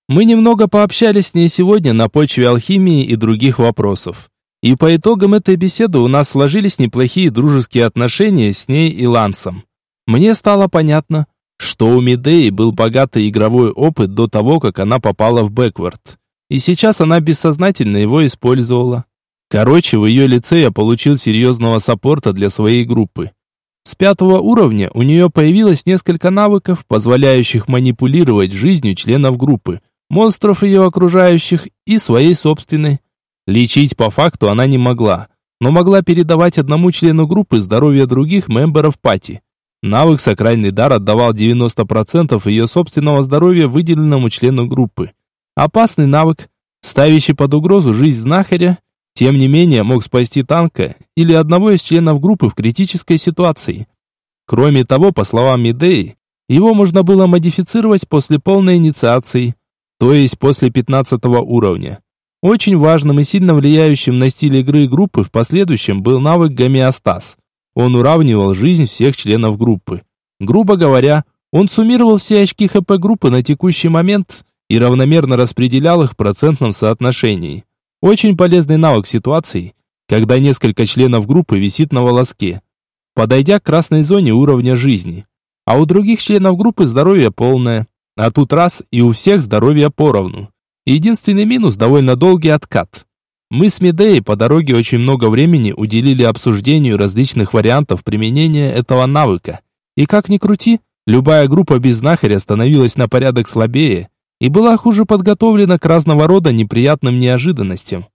Мы немного пообщались с ней сегодня на почве алхимии и других вопросов. И по итогам этой беседы у нас сложились неплохие дружеские отношения с ней и Лансом. Мне стало понятно, что у Медеи был богатый игровой опыт до того, как она попала в Бэквард. И сейчас она бессознательно его использовала. Короче, в ее лице я получил серьезного саппорта для своей группы. С пятого уровня у нее появилось несколько навыков, позволяющих манипулировать жизнью членов группы, монстров ее окружающих и своей собственной. Лечить по факту она не могла, но могла передавать одному члену группы здоровье других мемберов пати. Навык «Сакральный дар» отдавал 90% ее собственного здоровья выделенному члену группы. Опасный навык, ставящий под угрозу жизнь знахаря, тем не менее мог спасти танка или одного из членов группы в критической ситуации. Кроме того, по словам Медеи, его можно было модифицировать после полной инициации, то есть после 15 уровня. Очень важным и сильно влияющим на стиль игры группы в последующем был навык гомеостаз. Он уравнивал жизнь всех членов группы. Грубо говоря, он суммировал все очки ХП группы на текущий момент и равномерно распределял их в процентном соотношении. Очень полезный навык ситуации, когда несколько членов группы висит на волоске, подойдя к красной зоне уровня жизни. А у других членов группы здоровье полное, а тут раз и у всех здоровье поровну. Единственный минус – довольно долгий откат. Мы с Медеей по дороге очень много времени уделили обсуждению различных вариантов применения этого навыка. И как ни крути, любая группа без знахаря становилась на порядок слабее и была хуже подготовлена к разного рода неприятным неожиданностям.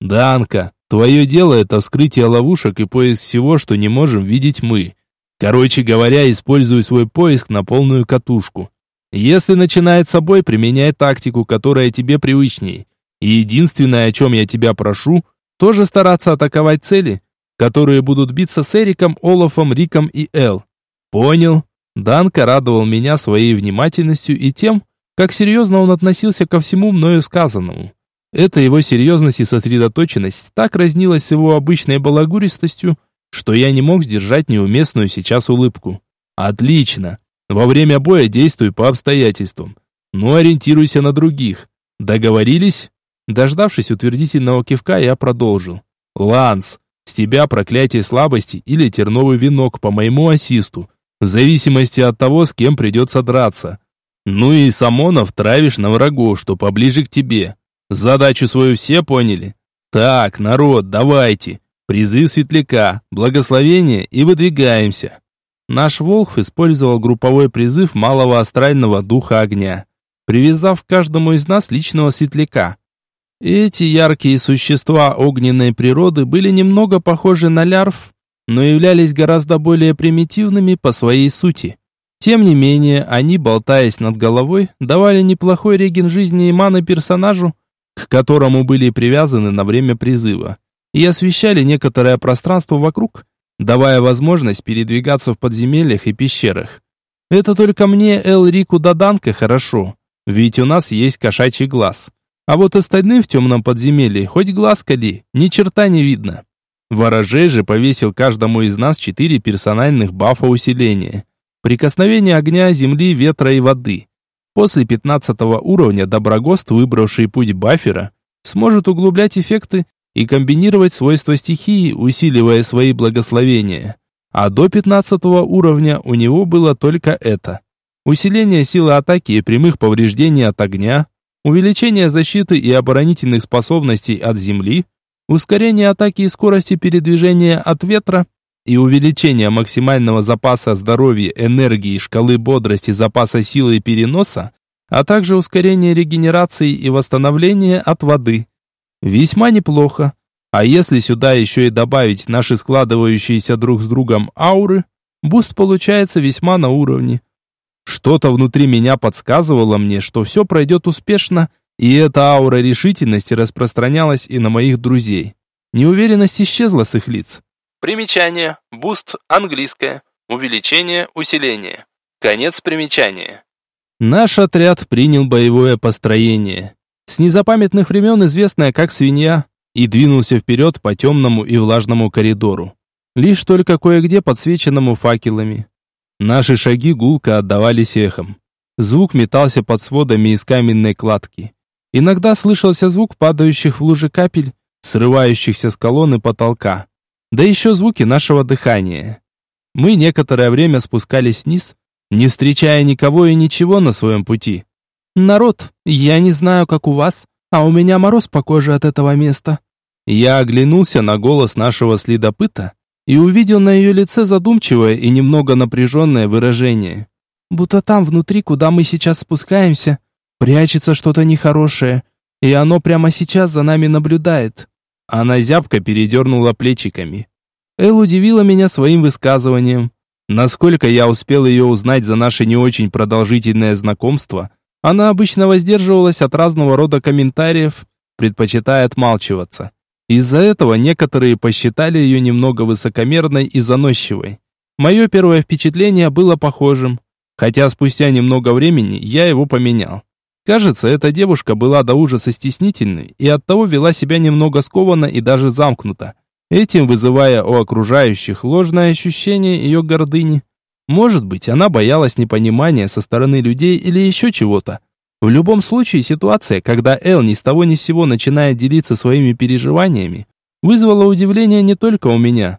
«Данка, твое дело – это вскрытие ловушек и поиск всего, что не можем видеть мы. Короче говоря, используй свой поиск на полную катушку. Если начинается бой, применяй тактику, которая тебе привычней. И единственное, о чем я тебя прошу, тоже стараться атаковать цели, которые будут биться с Эриком, Олафом, Риком и Эл. Понял? Данка радовал меня своей внимательностью и тем, как серьезно он относился ко всему мною сказанному. Эта его серьезность и сосредоточенность так разнилась с его обычной балагуристостью, что я не мог сдержать неуместную сейчас улыбку. Отлично. Во время боя действуй по обстоятельствам, но ориентируйся на других. Договорились? Дождавшись утвердительного кивка, я продолжил. Ланс, с тебя проклятие слабости или терновый венок по моему ассисту, в зависимости от того, с кем придется драться. Ну и самонов травишь на врагов, что поближе к тебе. Задачу свою все поняли? Так, народ, давайте. Призыв светляка, благословение и выдвигаемся. Наш Волхв использовал групповой призыв малого астрального духа огня, привязав к каждому из нас личного светляка. Эти яркие существа огненной природы были немного похожи на лярв, но являлись гораздо более примитивными по своей сути. Тем не менее, они, болтаясь над головой, давали неплохой реген жизни и маны персонажу, к которому были привязаны на время призыва, и освещали некоторое пространство вокруг, давая возможность передвигаться в подземельях и пещерах. Это только мне, Эл-Рику Даданка, хорошо, ведь у нас есть кошачий глаз. А вот остальным в темном подземелье хоть глаз кали, ни черта не видно. Ворожей же повесил каждому из нас четыре персональных бафа усиления. Прикосновение огня, земли, ветра и воды. После 15 уровня Доброгост, выбравший путь бафера, сможет углублять эффекты и комбинировать свойства стихии, усиливая свои благословения. А до 15 уровня у него было только это. Усиление силы атаки и прямых повреждений от огня, увеличение защиты и оборонительных способностей от земли, ускорение атаки и скорости передвижения от ветра и увеличение максимального запаса здоровья, энергии, шкалы бодрости, запаса силы и переноса, а также ускорение регенерации и восстановления от воды. Весьма неплохо. А если сюда еще и добавить наши складывающиеся друг с другом ауры, boost получается весьма на уровне. Что-то внутри меня подсказывало мне, что все пройдет успешно, и эта аура решительности распространялась и на моих друзей. Неуверенность исчезла с их лиц. Примечание. Boost. Английское. Увеличение. Усиление. Конец примечания. Наш отряд принял боевое построение. С незапамятных времен известное как свинья, и двинулся вперед по темному и влажному коридору. Лишь только кое-где подсвеченному факелами. Наши шаги гулко отдавались эхом. Звук метался под сводами из каменной кладки. Иногда слышался звук падающих в лужи капель, срывающихся с колонны потолка да еще звуки нашего дыхания. Мы некоторое время спускались вниз, не встречая никого и ничего на своем пути. «Народ, я не знаю, как у вас, а у меня мороз по коже от этого места». Я оглянулся на голос нашего следопыта и увидел на ее лице задумчивое и немного напряженное выражение. Будто там внутри, куда мы сейчас спускаемся, прячется что-то нехорошее, и оно прямо сейчас за нами наблюдает. Она зябко передернула плечиками. Эл удивила меня своим высказыванием. Насколько я успел ее узнать за наше не очень продолжительное знакомство, она обычно воздерживалась от разного рода комментариев, предпочитая отмалчиваться. Из-за этого некоторые посчитали ее немного высокомерной и заносчивой. Мое первое впечатление было похожим, хотя спустя немного времени я его поменял. Кажется, эта девушка была до ужаса стеснительной и оттого вела себя немного скованно и даже замкнуто, этим вызывая у окружающих ложное ощущение ее гордыни. Может быть, она боялась непонимания со стороны людей или еще чего-то. В любом случае, ситуация, когда Эл ни с того ни с сего начинает делиться своими переживаниями, вызвала удивление не только у меня.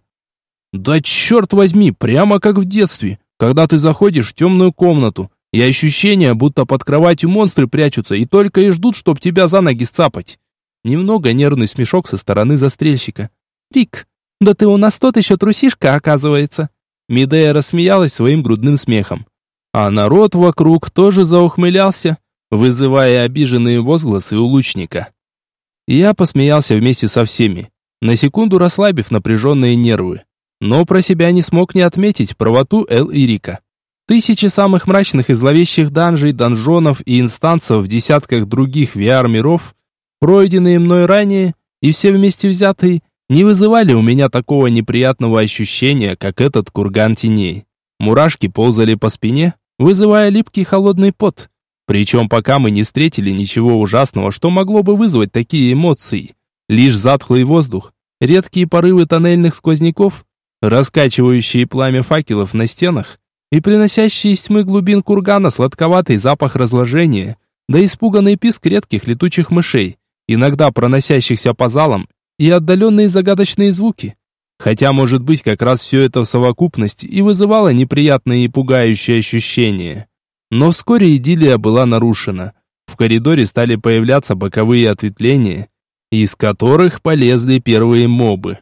«Да черт возьми, прямо как в детстве, когда ты заходишь в темную комнату, и ощущение, будто под кроватью монстры прячутся и только и ждут, чтоб тебя за ноги сцапать. Немного нервный смешок со стороны застрельщика. «Рик, да ты у нас тот еще трусишка, оказывается». Медея рассмеялась своим грудным смехом. А народ вокруг тоже заухмылялся, вызывая обиженные возгласы у лучника. Я посмеялся вместе со всеми, на секунду расслабив напряженные нервы. Но про себя не смог не отметить правоту Эл и Рика. Тысячи самых мрачных и зловещих данжей, донжонов и инстанций в десятках других VR-миров, пройденные мной ранее и все вместе взятые, не вызывали у меня такого неприятного ощущения, как этот курган теней. Мурашки ползали по спине, вызывая липкий холодный пот. Причем пока мы не встретили ничего ужасного, что могло бы вызвать такие эмоции. Лишь затхлый воздух, редкие порывы тоннельных сквозняков, раскачивающие пламя факелов на стенах и приносящий из тьмы глубин кургана сладковатый запах разложения, да испуганный писк редких летучих мышей, иногда проносящихся по залам, и отдаленные загадочные звуки. Хотя, может быть, как раз все это в совокупности и вызывало неприятные и пугающие ощущения. Но вскоре идиллия была нарушена. В коридоре стали появляться боковые ответвления, из которых полезли первые мобы.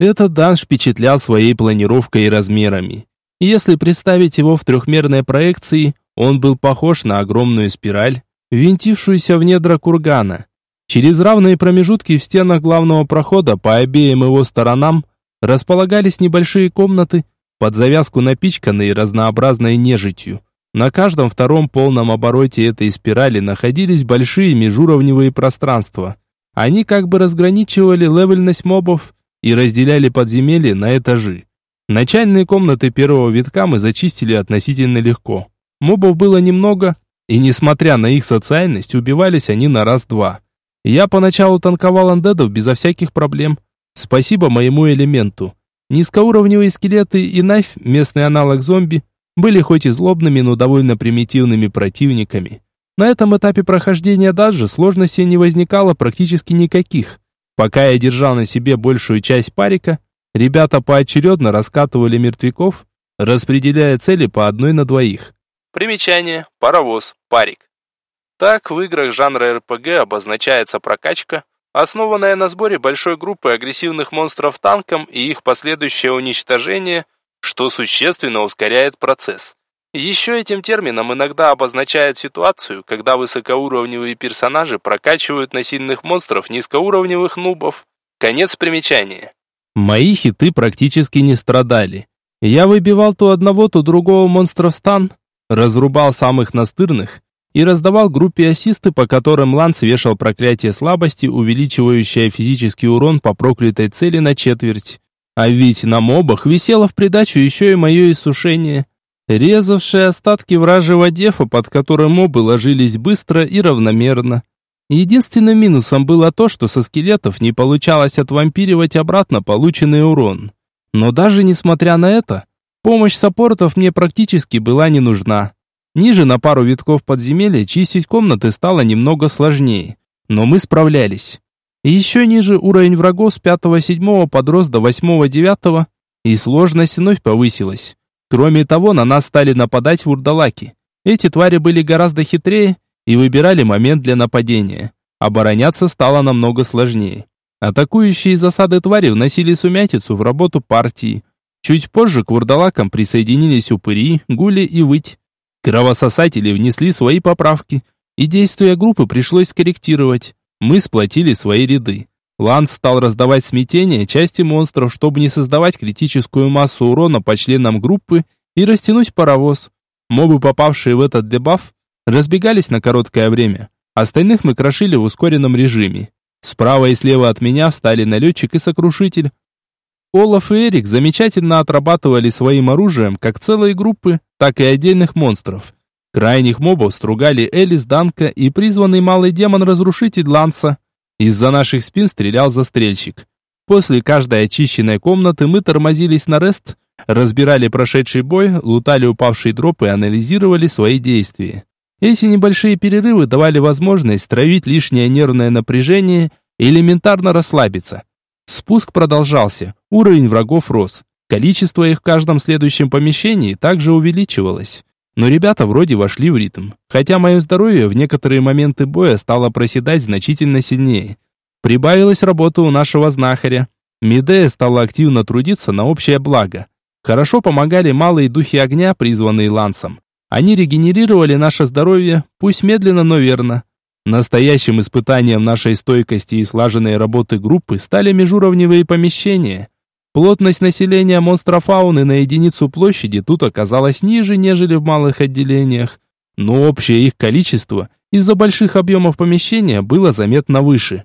Этот данж впечатлял своей планировкой и размерами. Если представить его в трехмерной проекции, он был похож на огромную спираль, винтившуюся в недра кургана. Через равные промежутки в стенах главного прохода по обеим его сторонам располагались небольшие комнаты, под завязку напичканные разнообразной нежитью. На каждом втором полном обороте этой спирали находились большие межуровневые пространства. Они как бы разграничивали левельность мобов и разделяли подземелья на этажи. Начальные комнаты первого витка мы зачистили относительно легко. Мобов было немного, и несмотря на их социальность, убивались они на раз-два. Я поначалу танковал андедов безо всяких проблем. Спасибо моему элементу. Низкоуровневые скелеты и Навь, местный аналог зомби, были хоть и злобными, но довольно примитивными противниками. На этом этапе прохождения даже сложностей не возникало практически никаких. Пока я держал на себе большую часть парика, ребята поочередно раскатывали мертвяков, распределяя цели по одной на двоих. Примечание. Паровоз. Парик. Так в играх жанра РПГ обозначается прокачка, основанная на сборе большой группы агрессивных монстров танком и их последующее уничтожение – что существенно ускоряет процесс. Еще этим термином иногда обозначают ситуацию, когда высокоуровневые персонажи прокачивают на сильных монстров низкоуровневых нубов. Конец примечания. Мои хиты практически не страдали. Я выбивал то одного, то другого монстра в стан, разрубал самых настырных и раздавал группе ассисты, по которым Ланс вешал проклятие слабости, увеличивающее физический урон по проклятой цели на четверть. А ведь на мобах висело в придачу еще и мое иссушение, резавшее остатки вражьего дефа, под которым мобы ложились быстро и равномерно. Единственным минусом было то, что со скелетов не получалось отвампиривать обратно полученный урон. Но даже несмотря на это, помощь саппортов мне практически была не нужна. Ниже на пару витков подземелья чистить комнаты стало немного сложнее, но мы справлялись. Еще ниже уровень врагов с 5-7 подрос до 8-9, и сложность вновь повысилась. Кроме того, на нас стали нападать вурдалаки. Эти твари были гораздо хитрее и выбирали момент для нападения. Обороняться стало намного сложнее. Атакующие засады твари вносили сумятицу в работу партии. Чуть позже к вурдалакам присоединились упыри, гули и выть. Кровососатели внесли свои поправки, и действия группы пришлось скорректировать. Мы сплотили свои ряды. Ланс стал раздавать смятение части монстров, чтобы не создавать критическую массу урона по членам группы и растянуть паровоз. Мобы, попавшие в этот дебаф, разбегались на короткое время. Остальных мы крошили в ускоренном режиме. Справа и слева от меня стали налетчик и сокрушитель. Олаф и Эрик замечательно отрабатывали своим оружием как целые группы, так и отдельных монстров. Крайних мобов стругали Элис Данка и призванный малый демон-разрушитель Ланса. Из-за наших спин стрелял застрельщик. После каждой очищенной комнаты мы тормозились на рест, разбирали прошедший бой, лутали упавшие дропы и анализировали свои действия. Эти небольшие перерывы давали возможность травить лишнее нервное напряжение и элементарно расслабиться. Спуск продолжался, уровень врагов рос. Количество их в каждом следующем помещении также увеличивалось. Но ребята вроде вошли в ритм, хотя мое здоровье в некоторые моменты боя стало проседать значительно сильнее. Прибавилась работа у нашего знахаря. Медея стала активно трудиться на общее благо. Хорошо помогали малые духи огня, призванные лансом. Они регенерировали наше здоровье, пусть медленно, но верно. Настоящим испытанием нашей стойкости и слаженной работы группы стали межуровневые помещения – Плотность населения монстрофауны на единицу площади тут оказалась ниже, нежели в малых отделениях, но общее их количество из-за больших объемов помещения было заметно выше.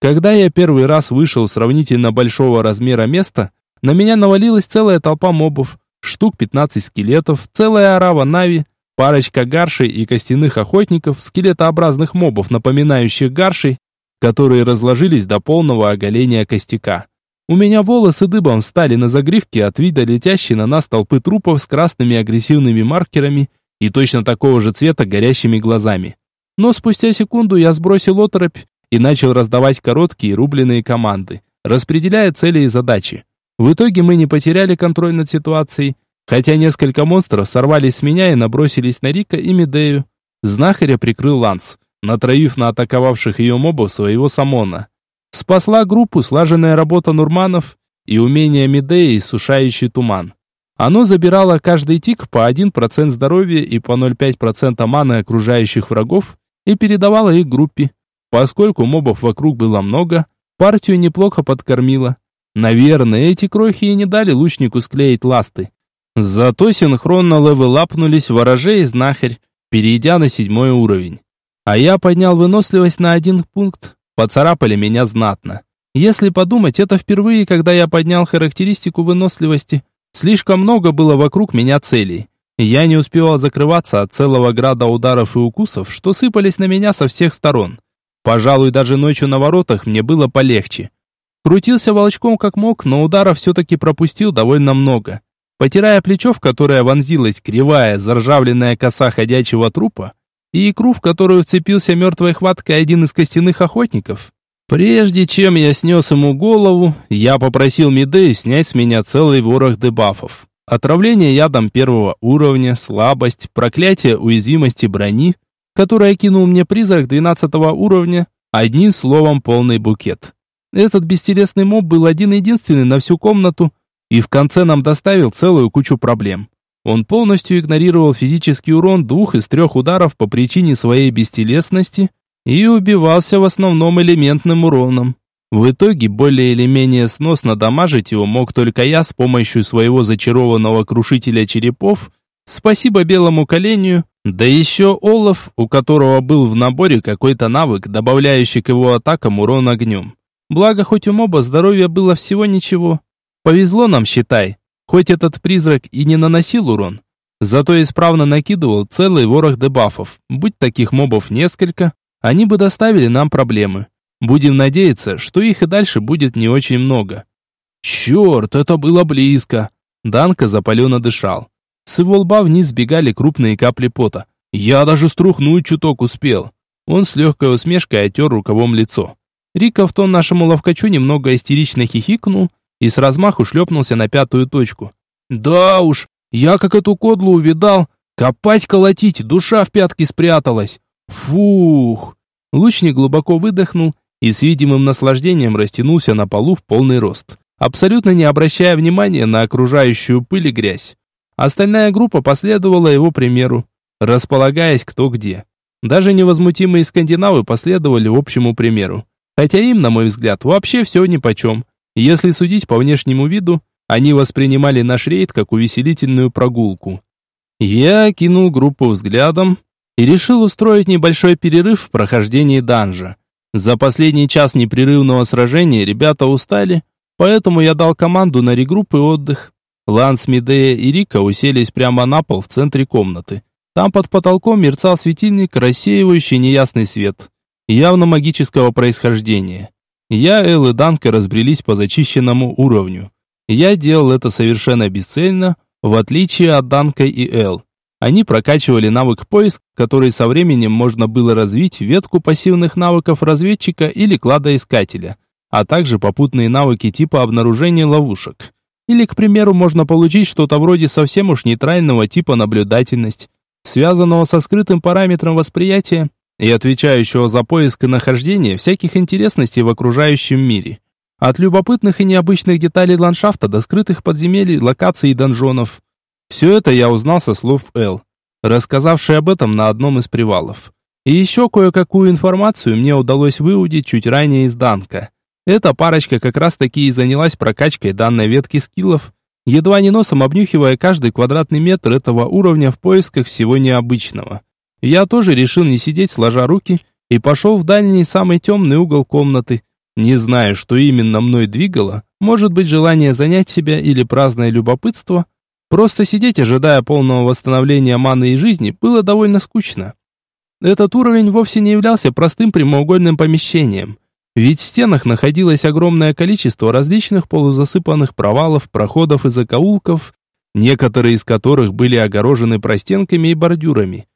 Когда я первый раз вышел сравнительно большого размера места, на меня навалилась целая толпа мобов, штук 15 скелетов, целая орава нави, парочка гаршей и костяных охотников, скелетообразных мобов, напоминающих гаршей, которые разложились до полного оголения костяка. У меня волосы дыбом встали на загривке от вида летящей на нас толпы трупов с красными агрессивными маркерами и точно такого же цвета горящими глазами. Но спустя секунду я сбросил оторопь и начал раздавать короткие рубленые команды, распределяя цели и задачи. В итоге мы не потеряли контроль над ситуацией, Хотя несколько монстров сорвались с меня и набросились на Рика и Медею. Знахаря прикрыл Ланс, натроив на атаковавших ее мобов своего самона. Спасла группу слаженная работа Нурманов и умение Медеи, сушающий туман. Оно забирало каждый тик по 1% здоровья и по 0,5% маны окружающих врагов и передавало их группе. Поскольку мобов вокруг было много, партию неплохо подкормило. Наверное, эти крохи и не дали лучнику склеить ласты. Зато синхронно левелапнулись ворожей и знахарь, перейдя на седьмой уровень. А я поднял выносливость на один пункт. Поцарапали меня знатно. Если подумать, это впервые, когда я поднял характеристику выносливости. Слишком много было вокруг меня целей. Я не успевал закрываться от целого града ударов и укусов, что сыпались на меня со всех сторон. Пожалуй, даже ночью на воротах мне было полегче. Крутился волчком как мог, но ударов все-таки пропустил довольно много. Потирая плечо, в которое вонзилась кривая, заржавленная коса ходячего трупа, и икру, в которую вцепился мертвой хваткой один из костяных охотников. Прежде чем я снес ему голову, я попросил Медею снять с меня целый ворох дебафов. Отравление ядом первого уровня, слабость, проклятие уязвимости брони, которое кинул мне призрак 12 уровня, одним словом полный букет. Этот бестелесный моб был один-единственный на всю комнату, и в конце нам доставил целую кучу проблем. Он полностью игнорировал физический урон двух из трех ударов по причине своей бестелесности и убивался в основном элементным уроном. В итоге более или менее сносно дамажить его мог только я с помощью своего зачарованного крушителя черепов, спасибо белому коленю, да еще Олаф, у которого был в наборе какой-то навык, добавляющий к его атакам урон огнем. Благо, хоть у моба здоровья было всего ничего, Повезло нам, считай. Хоть этот призрак и не наносил урон, зато исправно накидывал целый ворох дебафов. Будь таких мобов несколько, они бы доставили нам проблемы. Будем надеяться, что их и дальше будет не очень много. Черт, это было близко. Данка запаленно дышал. С его лба вниз сбегали крупные капли пота. Я даже струхнуть чуток успел. Он с легкой усмешкой отер рукавом лицо. Рика в тон нашему ловкачу немного истерично хихикнул, и с размаху шлепнулся на пятую точку. «Да уж, я как эту кодлу увидал, копать колотить, душа в пятки спряталась. Фух!» Лучник глубоко выдохнул и с видимым наслаждением растянулся на полу в полный рост, абсолютно не обращая внимания на окружающую пыль и грязь. Остальная группа последовала его примеру, располагаясь кто где. Даже невозмутимые скандинавы последовали общему примеру. Хотя им, на мой взгляд, вообще все нипочем. Если судить по внешнему виду, они воспринимали наш рейд как увеселительную прогулку. Я кинул группу взглядом и решил устроить небольшой перерыв в прохождении данжа. За последний час непрерывного сражения ребята устали, поэтому я дал команду на регрупп и отдых. Ланс, Медея и Рика уселись прямо на пол в центре комнаты. Там под потолком мерцал светильник, рассеивающий неясный свет, явно магического происхождения. Я, Эл и Данка разбрелись по зачищенному уровню. Я делал это совершенно бесцельно, в отличие от Данка и Эл. Они прокачивали навык поиск, который со временем можно было развить ветку пассивных навыков разведчика или кладоискателя, а также попутные навыки типа обнаружения ловушек. Или, к примеру, можно получить что-то вроде совсем уж нейтрального типа наблюдательность, связанного со скрытым параметром восприятия и отвечающего за поиск и нахождение всяких интересностей в окружающем мире. От любопытных и необычных деталей ландшафта до скрытых подземелий, локаций и донжонов. Все это я узнал со слов Эл, рассказавшей об этом на одном из привалов. И еще кое-какую информацию мне удалось выудить чуть ранее из Данка. Эта парочка как раз таки и занялась прокачкой данной ветки скиллов, едва не носом обнюхивая каждый квадратный метр этого уровня в поисках всего необычного. Я тоже решил не сидеть сложа руки и пошел в дальний самый темный угол комнаты. Не знаю, что именно мной двигало, может быть желание занять себя или праздное любопытство. Просто сидеть, ожидая полного восстановления маны и жизни, было довольно скучно. Этот уровень вовсе не являлся простым прямоугольным помещением. Ведь в стенах находилось огромное количество различных полузасыпанных провалов, проходов и закоулков, некоторые из которых были огорожены простенками и бордюрами.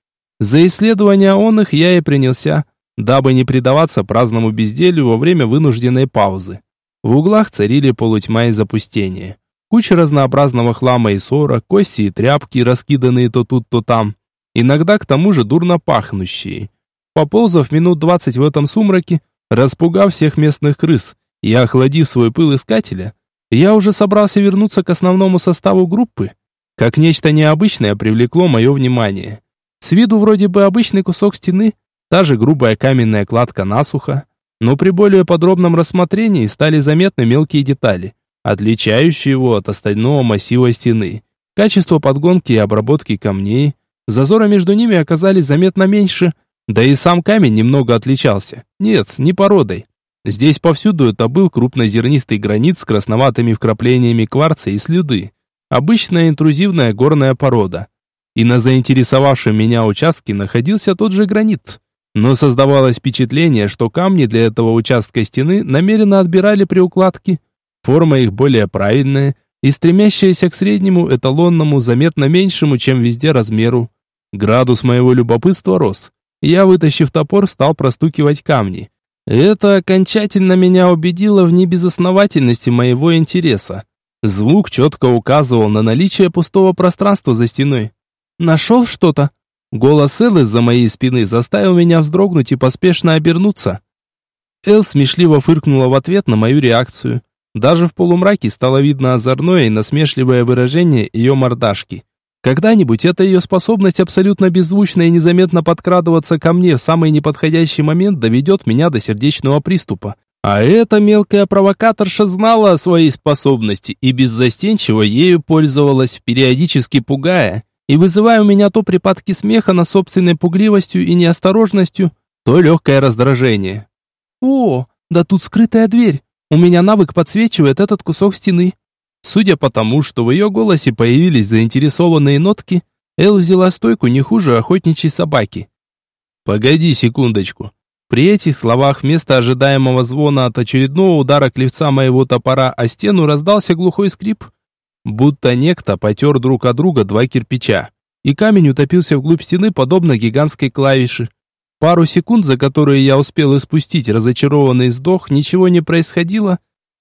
За исследование он их я и принялся, дабы не предаваться праздному безделью во время вынужденной паузы. В углах царили полутьма и запустение. Куча разнообразного хлама и ссора, кости и тряпки, раскиданные то тут, то там. Иногда к тому же дурно пахнущие. Поползав минут двадцать в этом сумраке, распугав всех местных крыс и охладив свой пыл искателя, я уже собрался вернуться к основному составу группы, как нечто необычное привлекло мое внимание. С виду вроде бы обычный кусок стены, та же грубая каменная кладка насухо, но при более подробном рассмотрении стали заметны мелкие детали, отличающие его от остального массива стены. Качество подгонки и обработки камней, зазоры между ними оказались заметно меньше, да и сам камень немного отличался. Нет, не породой. Здесь повсюду это был крупнозернистый гранит с красноватыми вкраплениями кварца и слюды. Обычная интрузивная горная порода. И на заинтересовавшем меня участке находился тот же гранит. Но создавалось впечатление, что камни для этого участка стены намеренно отбирали при укладке. Форма их более правильная и стремящаяся к среднему эталонному, заметно меньшему, чем везде размеру. Градус моего любопытства рос. Я, вытащив топор, стал простукивать камни. Это окончательно меня убедило в небезосновательности моего интереса. Звук четко указывал на наличие пустого пространства за стеной. «Нашел что-то?» Голос Эл из-за моей спины заставил меня вздрогнуть и поспешно обернуться. Эл смешливо фыркнула в ответ на мою реакцию. Даже в полумраке стало видно озорное и насмешливое выражение ее мордашки. Когда-нибудь эта ее способность абсолютно беззвучно и незаметно подкрадываться ко мне в самый неподходящий момент доведет меня до сердечного приступа. А эта мелкая провокаторша знала о своей способности и беззастенчиво ею пользовалась, периодически пугая и вызывая у меня то припадки смеха на собственной пугливостью и неосторожностью, то легкое раздражение. «О, да тут скрытая дверь. У меня навык подсвечивает этот кусок стены». Судя по тому, что в ее голосе появились заинтересованные нотки, Эл взяла стойку не хуже охотничьей собаки. «Погоди секундочку», при этих словах вместо ожидаемого звона от очередного удара клевца моего топора о стену раздался глухой скрип, будто некто потер друг от друга два кирпича, и камень утопился вглубь стены, подобно гигантской клавише. Пару секунд, за которые я успел испустить разочарованный вздох, ничего не происходило,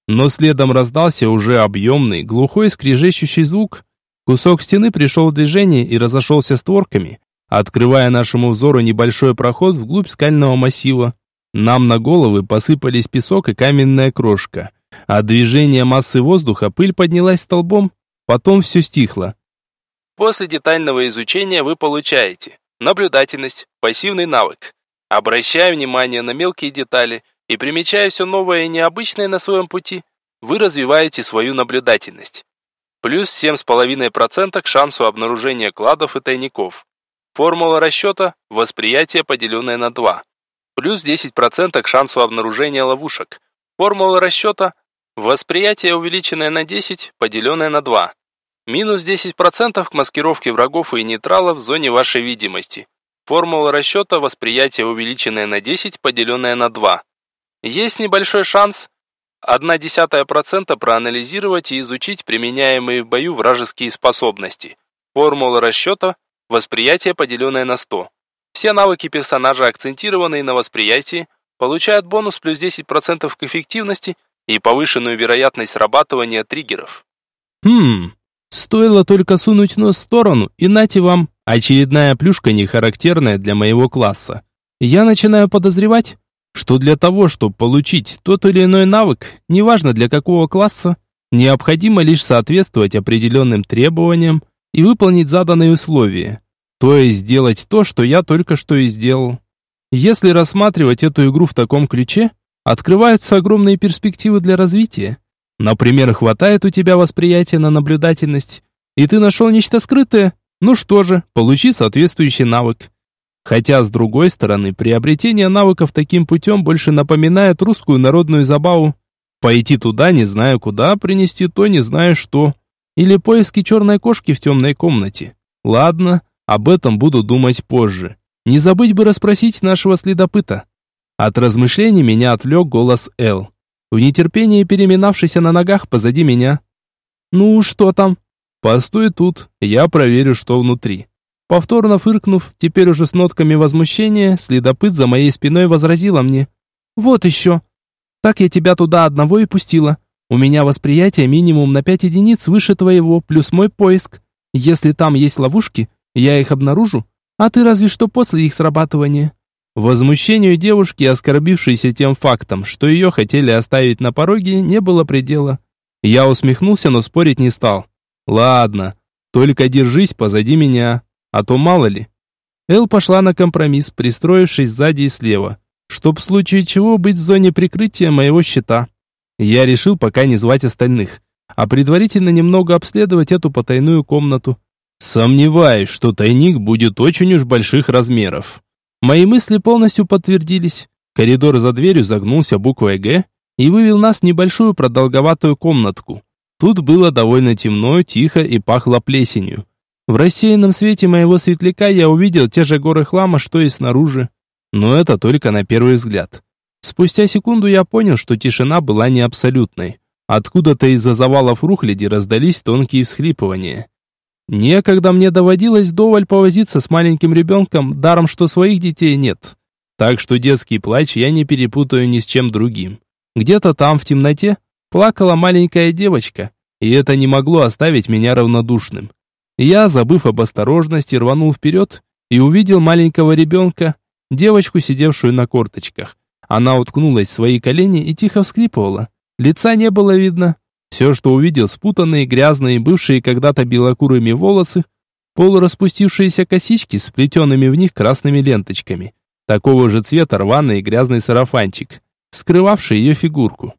но следом раздался уже объемный, глухой скрежещущий звук. Кусок стены пришел в движение и разошелся створками, открывая нашему взору небольшой проход вглубь скального массива. Нам на головы посыпались песок и каменная крошка. От движения массы воздуха пыль поднялась столбом, потом все стихло. После детального изучения вы получаете наблюдательность, пассивный навык. Обращая внимание на мелкие детали и примечая все новое и необычное на своем пути, вы развиваете свою наблюдательность. Плюс 7,5% к шансу обнаружения кладов и тайников. Формула расчета – восприятие, поделенное на 2. Плюс 10% к шансу обнаружения ловушек. Формула расчета – восприятие, увеличенное на 10, поделенное на 2. Минус 10% к маскировке врагов и нейтралов в зоне вашей видимости. Формула расчета – восприятие, увеличенное на 10, поделенное на 2. Есть небольшой шанс 0,1% проанализировать и изучить применяемые в бою вражеские способности. Формула расчета – Восприятие, поделенное на 100. Все навыки персонажа, акцентированные на восприятии, получают бонус плюс 10% к эффективности и повышенную вероятность срабатывания триггеров. Хм, стоило только сунуть нос в сторону, и нате вам, очередная плюшка не характерная для моего класса. Я начинаю подозревать, что для того, чтобы получить тот или иной навык, неважно для какого класса, необходимо лишь соответствовать определенным требованиям, и выполнить заданные условия. То есть сделать то, что я только что и сделал. Если рассматривать эту игру в таком ключе, открываются огромные перспективы для развития. Например, хватает у тебя восприятия на наблюдательность, и ты нашел нечто скрытое, ну что же, получи соответствующий навык. Хотя, с другой стороны, приобретение навыков таким путем больше напоминает русскую народную забаву. Пойти туда, не знаю куда, принести то, не знаю что. Или поиски черной кошки в темной комнате. Ладно, об этом буду думать позже. Не забыть бы расспросить нашего следопыта. От размышлений меня отвлек голос Эл. В нетерпении переминавшийся на ногах позади меня. «Ну, что там?» «Постой тут, я проверю, что внутри». Повторно фыркнув, теперь уже с нотками возмущения, следопыт за моей спиной возразила мне. «Вот еще. Так я тебя туда одного и пустила. У меня восприятие минимум на 5 единиц выше твоего, плюс мой поиск. Если там есть ловушки, я их обнаружу, а ты разве что после их срабатывания. Возмущению девушки, оскорбившейся тем фактом, что ее хотели оставить на пороге, не было предела. Я усмехнулся, но спорить не стал. Ладно, только держись позади меня, а то мало ли. Эл пошла на компромисс, пристроившись сзади и слева, чтоб в случае чего быть в зоне прикрытия моего щита. Я решил пока не звать остальных, а предварительно немного обследовать эту потайную комнату. Сомневаюсь, что тайник будет очень уж больших размеров. Мои мысли полностью подтвердились. Коридор за дверью загнулся буквой «Г» и вывел нас в небольшую продолговатую комнатку. Тут было довольно темно, тихо и пахло плесенью. В рассеянном свете моего светляка я увидел те же горы хлама, что и снаружи. Но это только на первый взгляд. Спустя секунду я понял, что тишина была не абсолютной. Откуда-то из-за завалов рухляди раздались тонкие всхлипывания. Некогда мне доводилось доволь повозиться с маленьким ребенком, даром что своих детей нет. Так что детский плач я не перепутаю ни с чем другим. Где-то там, в темноте, плакала маленькая девочка, и это не могло оставить меня равнодушным. Я, забыв об осторожности, рванул вперед и увидел маленького ребенка, девочку, сидевшую на корточках. Она уткнулась в свои колени и тихо вскрипывала. Лица не было видно, все, что увидел, спутанные, грязные, бывшие когда-то белокурыми волосы, полураспустившиеся косички с плетенными в них красными ленточками, такого же цвета рваный и грязный сарафанчик, скрывавший ее фигурку.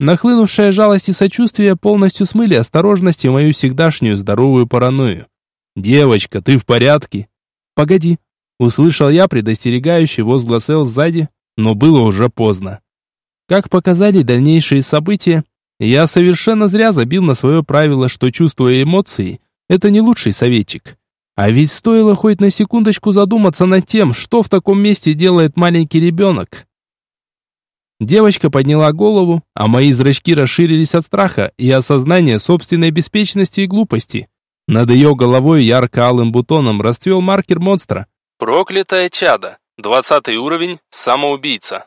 Нахлынувшая жалость и сочувствие полностью смыли осторожность и мою всегдашнюю здоровую паранойю. «Девочка, ты в порядке?» «Погоди», — услышал я предостерегающий возглас Эл сзади, но было уже поздно. Как показали дальнейшие события, я совершенно зря забил на свое правило, что чувства и эмоции – это не лучший советчик. А ведь стоило хоть на секундочку задуматься над тем, что в таком месте делает маленький ребенок. Девочка подняла голову, а мои зрачки расширились от страха и осознания собственной беспечности и глупости. Над ее головой ярко-алым бутоном расцвел маркер монстра. «Проклятое чадо! Двадцатый уровень, самоубийца!»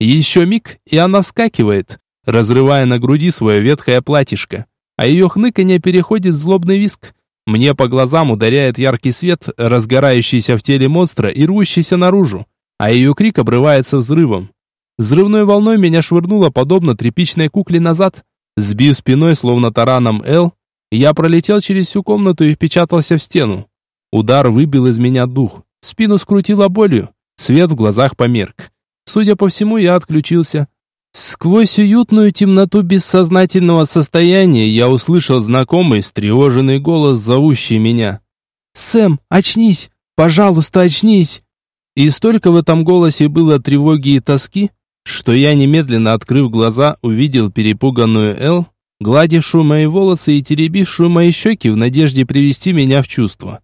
Еще миг, и она вскакивает, разрывая на груди свое ветхое платьишко. А ее хныканье переходит в злобный виск. Мне по глазам ударяет яркий свет, разгорающийся в теле монстра и рвущийся наружу, а ее крик обрывается взрывом. Взрывной волной меня швырнуло подобно тряпичной кукле назад, сбив спиной словно тараном Л, я пролетел через всю комнату и впечатался в стену. Удар выбил из меня дух, спину скрутило болью, свет в глазах померк. Судя по всему, я отключился, Сквозь уютную темноту бессознательного состояния я услышал знакомый, встревоженный голос, зовущий меня. «Сэм, очнись! Пожалуйста, очнись!» И столько в этом голосе было тревоги и тоски, что я, немедленно открыв глаза, увидел перепуганную Эл, гладившую мои волосы и теребившую мои щеки в надежде привести меня в чувство.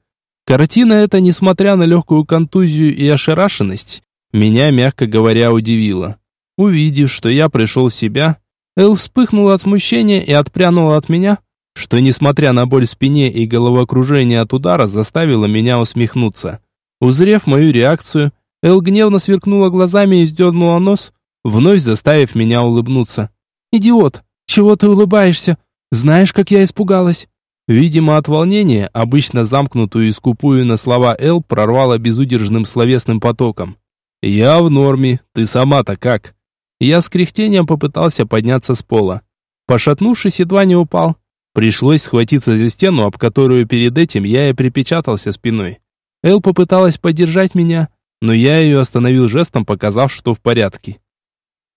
Картина эта, несмотря на легкую контузию и ошарашенность, меня, мягко говоря, удивила. Увидев, что я пришел в себя, Эл вспыхнула от смущения и отпрянула от меня, что, несмотря на боль в спине и головокружение от удара, заставило меня усмехнуться. Узрев мою реакцию, Эл гневно сверкнула глазами и вздернула нос, вновь заставив меня улыбнуться. «Идиот! Чего ты улыбаешься? Знаешь, как я испугалась?» Видимо, от волнения, обычно замкнутую и скупую на слова Эл прорвала безудержным словесным потоком. «Я в норме, ты сама-то как?» Я с кряхтением попытался подняться с пола. Пошатнувшись, едва не упал. Пришлось схватиться за стену, об которую перед этим я и припечатался спиной. Эл попыталась поддержать меня, но я ее остановил жестом, показав, что в порядке.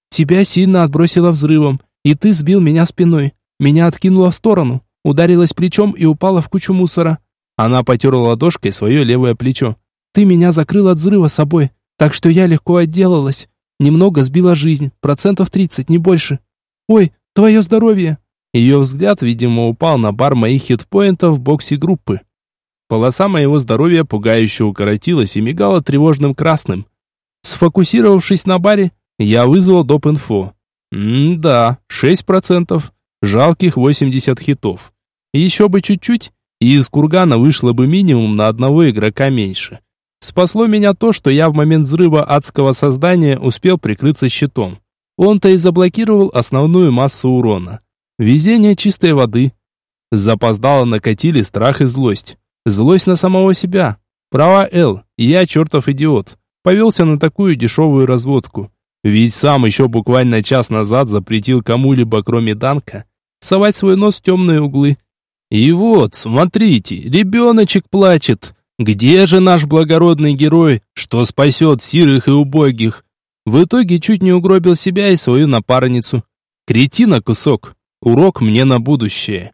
«Тебя сильно отбросило взрывом, и ты сбил меня спиной. Меня откинуло в сторону, ударилась плечом и упала в кучу мусора». Она потерла ладошкой свое левое плечо. «Ты меня закрыл от взрыва собой, так что я легко отделалась. Немного сбила жизнь, процентов 30, не больше. Ой, твое здоровье!» Ее взгляд, видимо, упал на бар моих хитпоинтов в боксе группы. Полоса моего здоровья пугающе укоротилась и мигала тревожным красным. Сфокусировавшись на баре, я вызвал доп-инфо. М-да, 6%, жалких 80 хитов. Еще бы чуть-чуть, и из кургана вышло бы минимум на одного игрока меньше. Спасло меня то, что я в момент взрыва адского создания успел прикрыться щитом. Он-то и заблокировал основную массу урона. Везение чистой воды. Запоздало накатили страх и злость. Злость на самого себя. Права Эл, я чертов идиот. Повелся на такую дешевую разводку. Ведь сам еще буквально час назад запретил кому-либо, кроме Данка, совать свой нос в темные углы. И вот, смотрите, ребеночек плачет. Где же наш благородный герой, что спасет сирых и убогих? В итоге чуть не угробил себя и свою напарницу. Кретина кусок. Урок мне на будущее.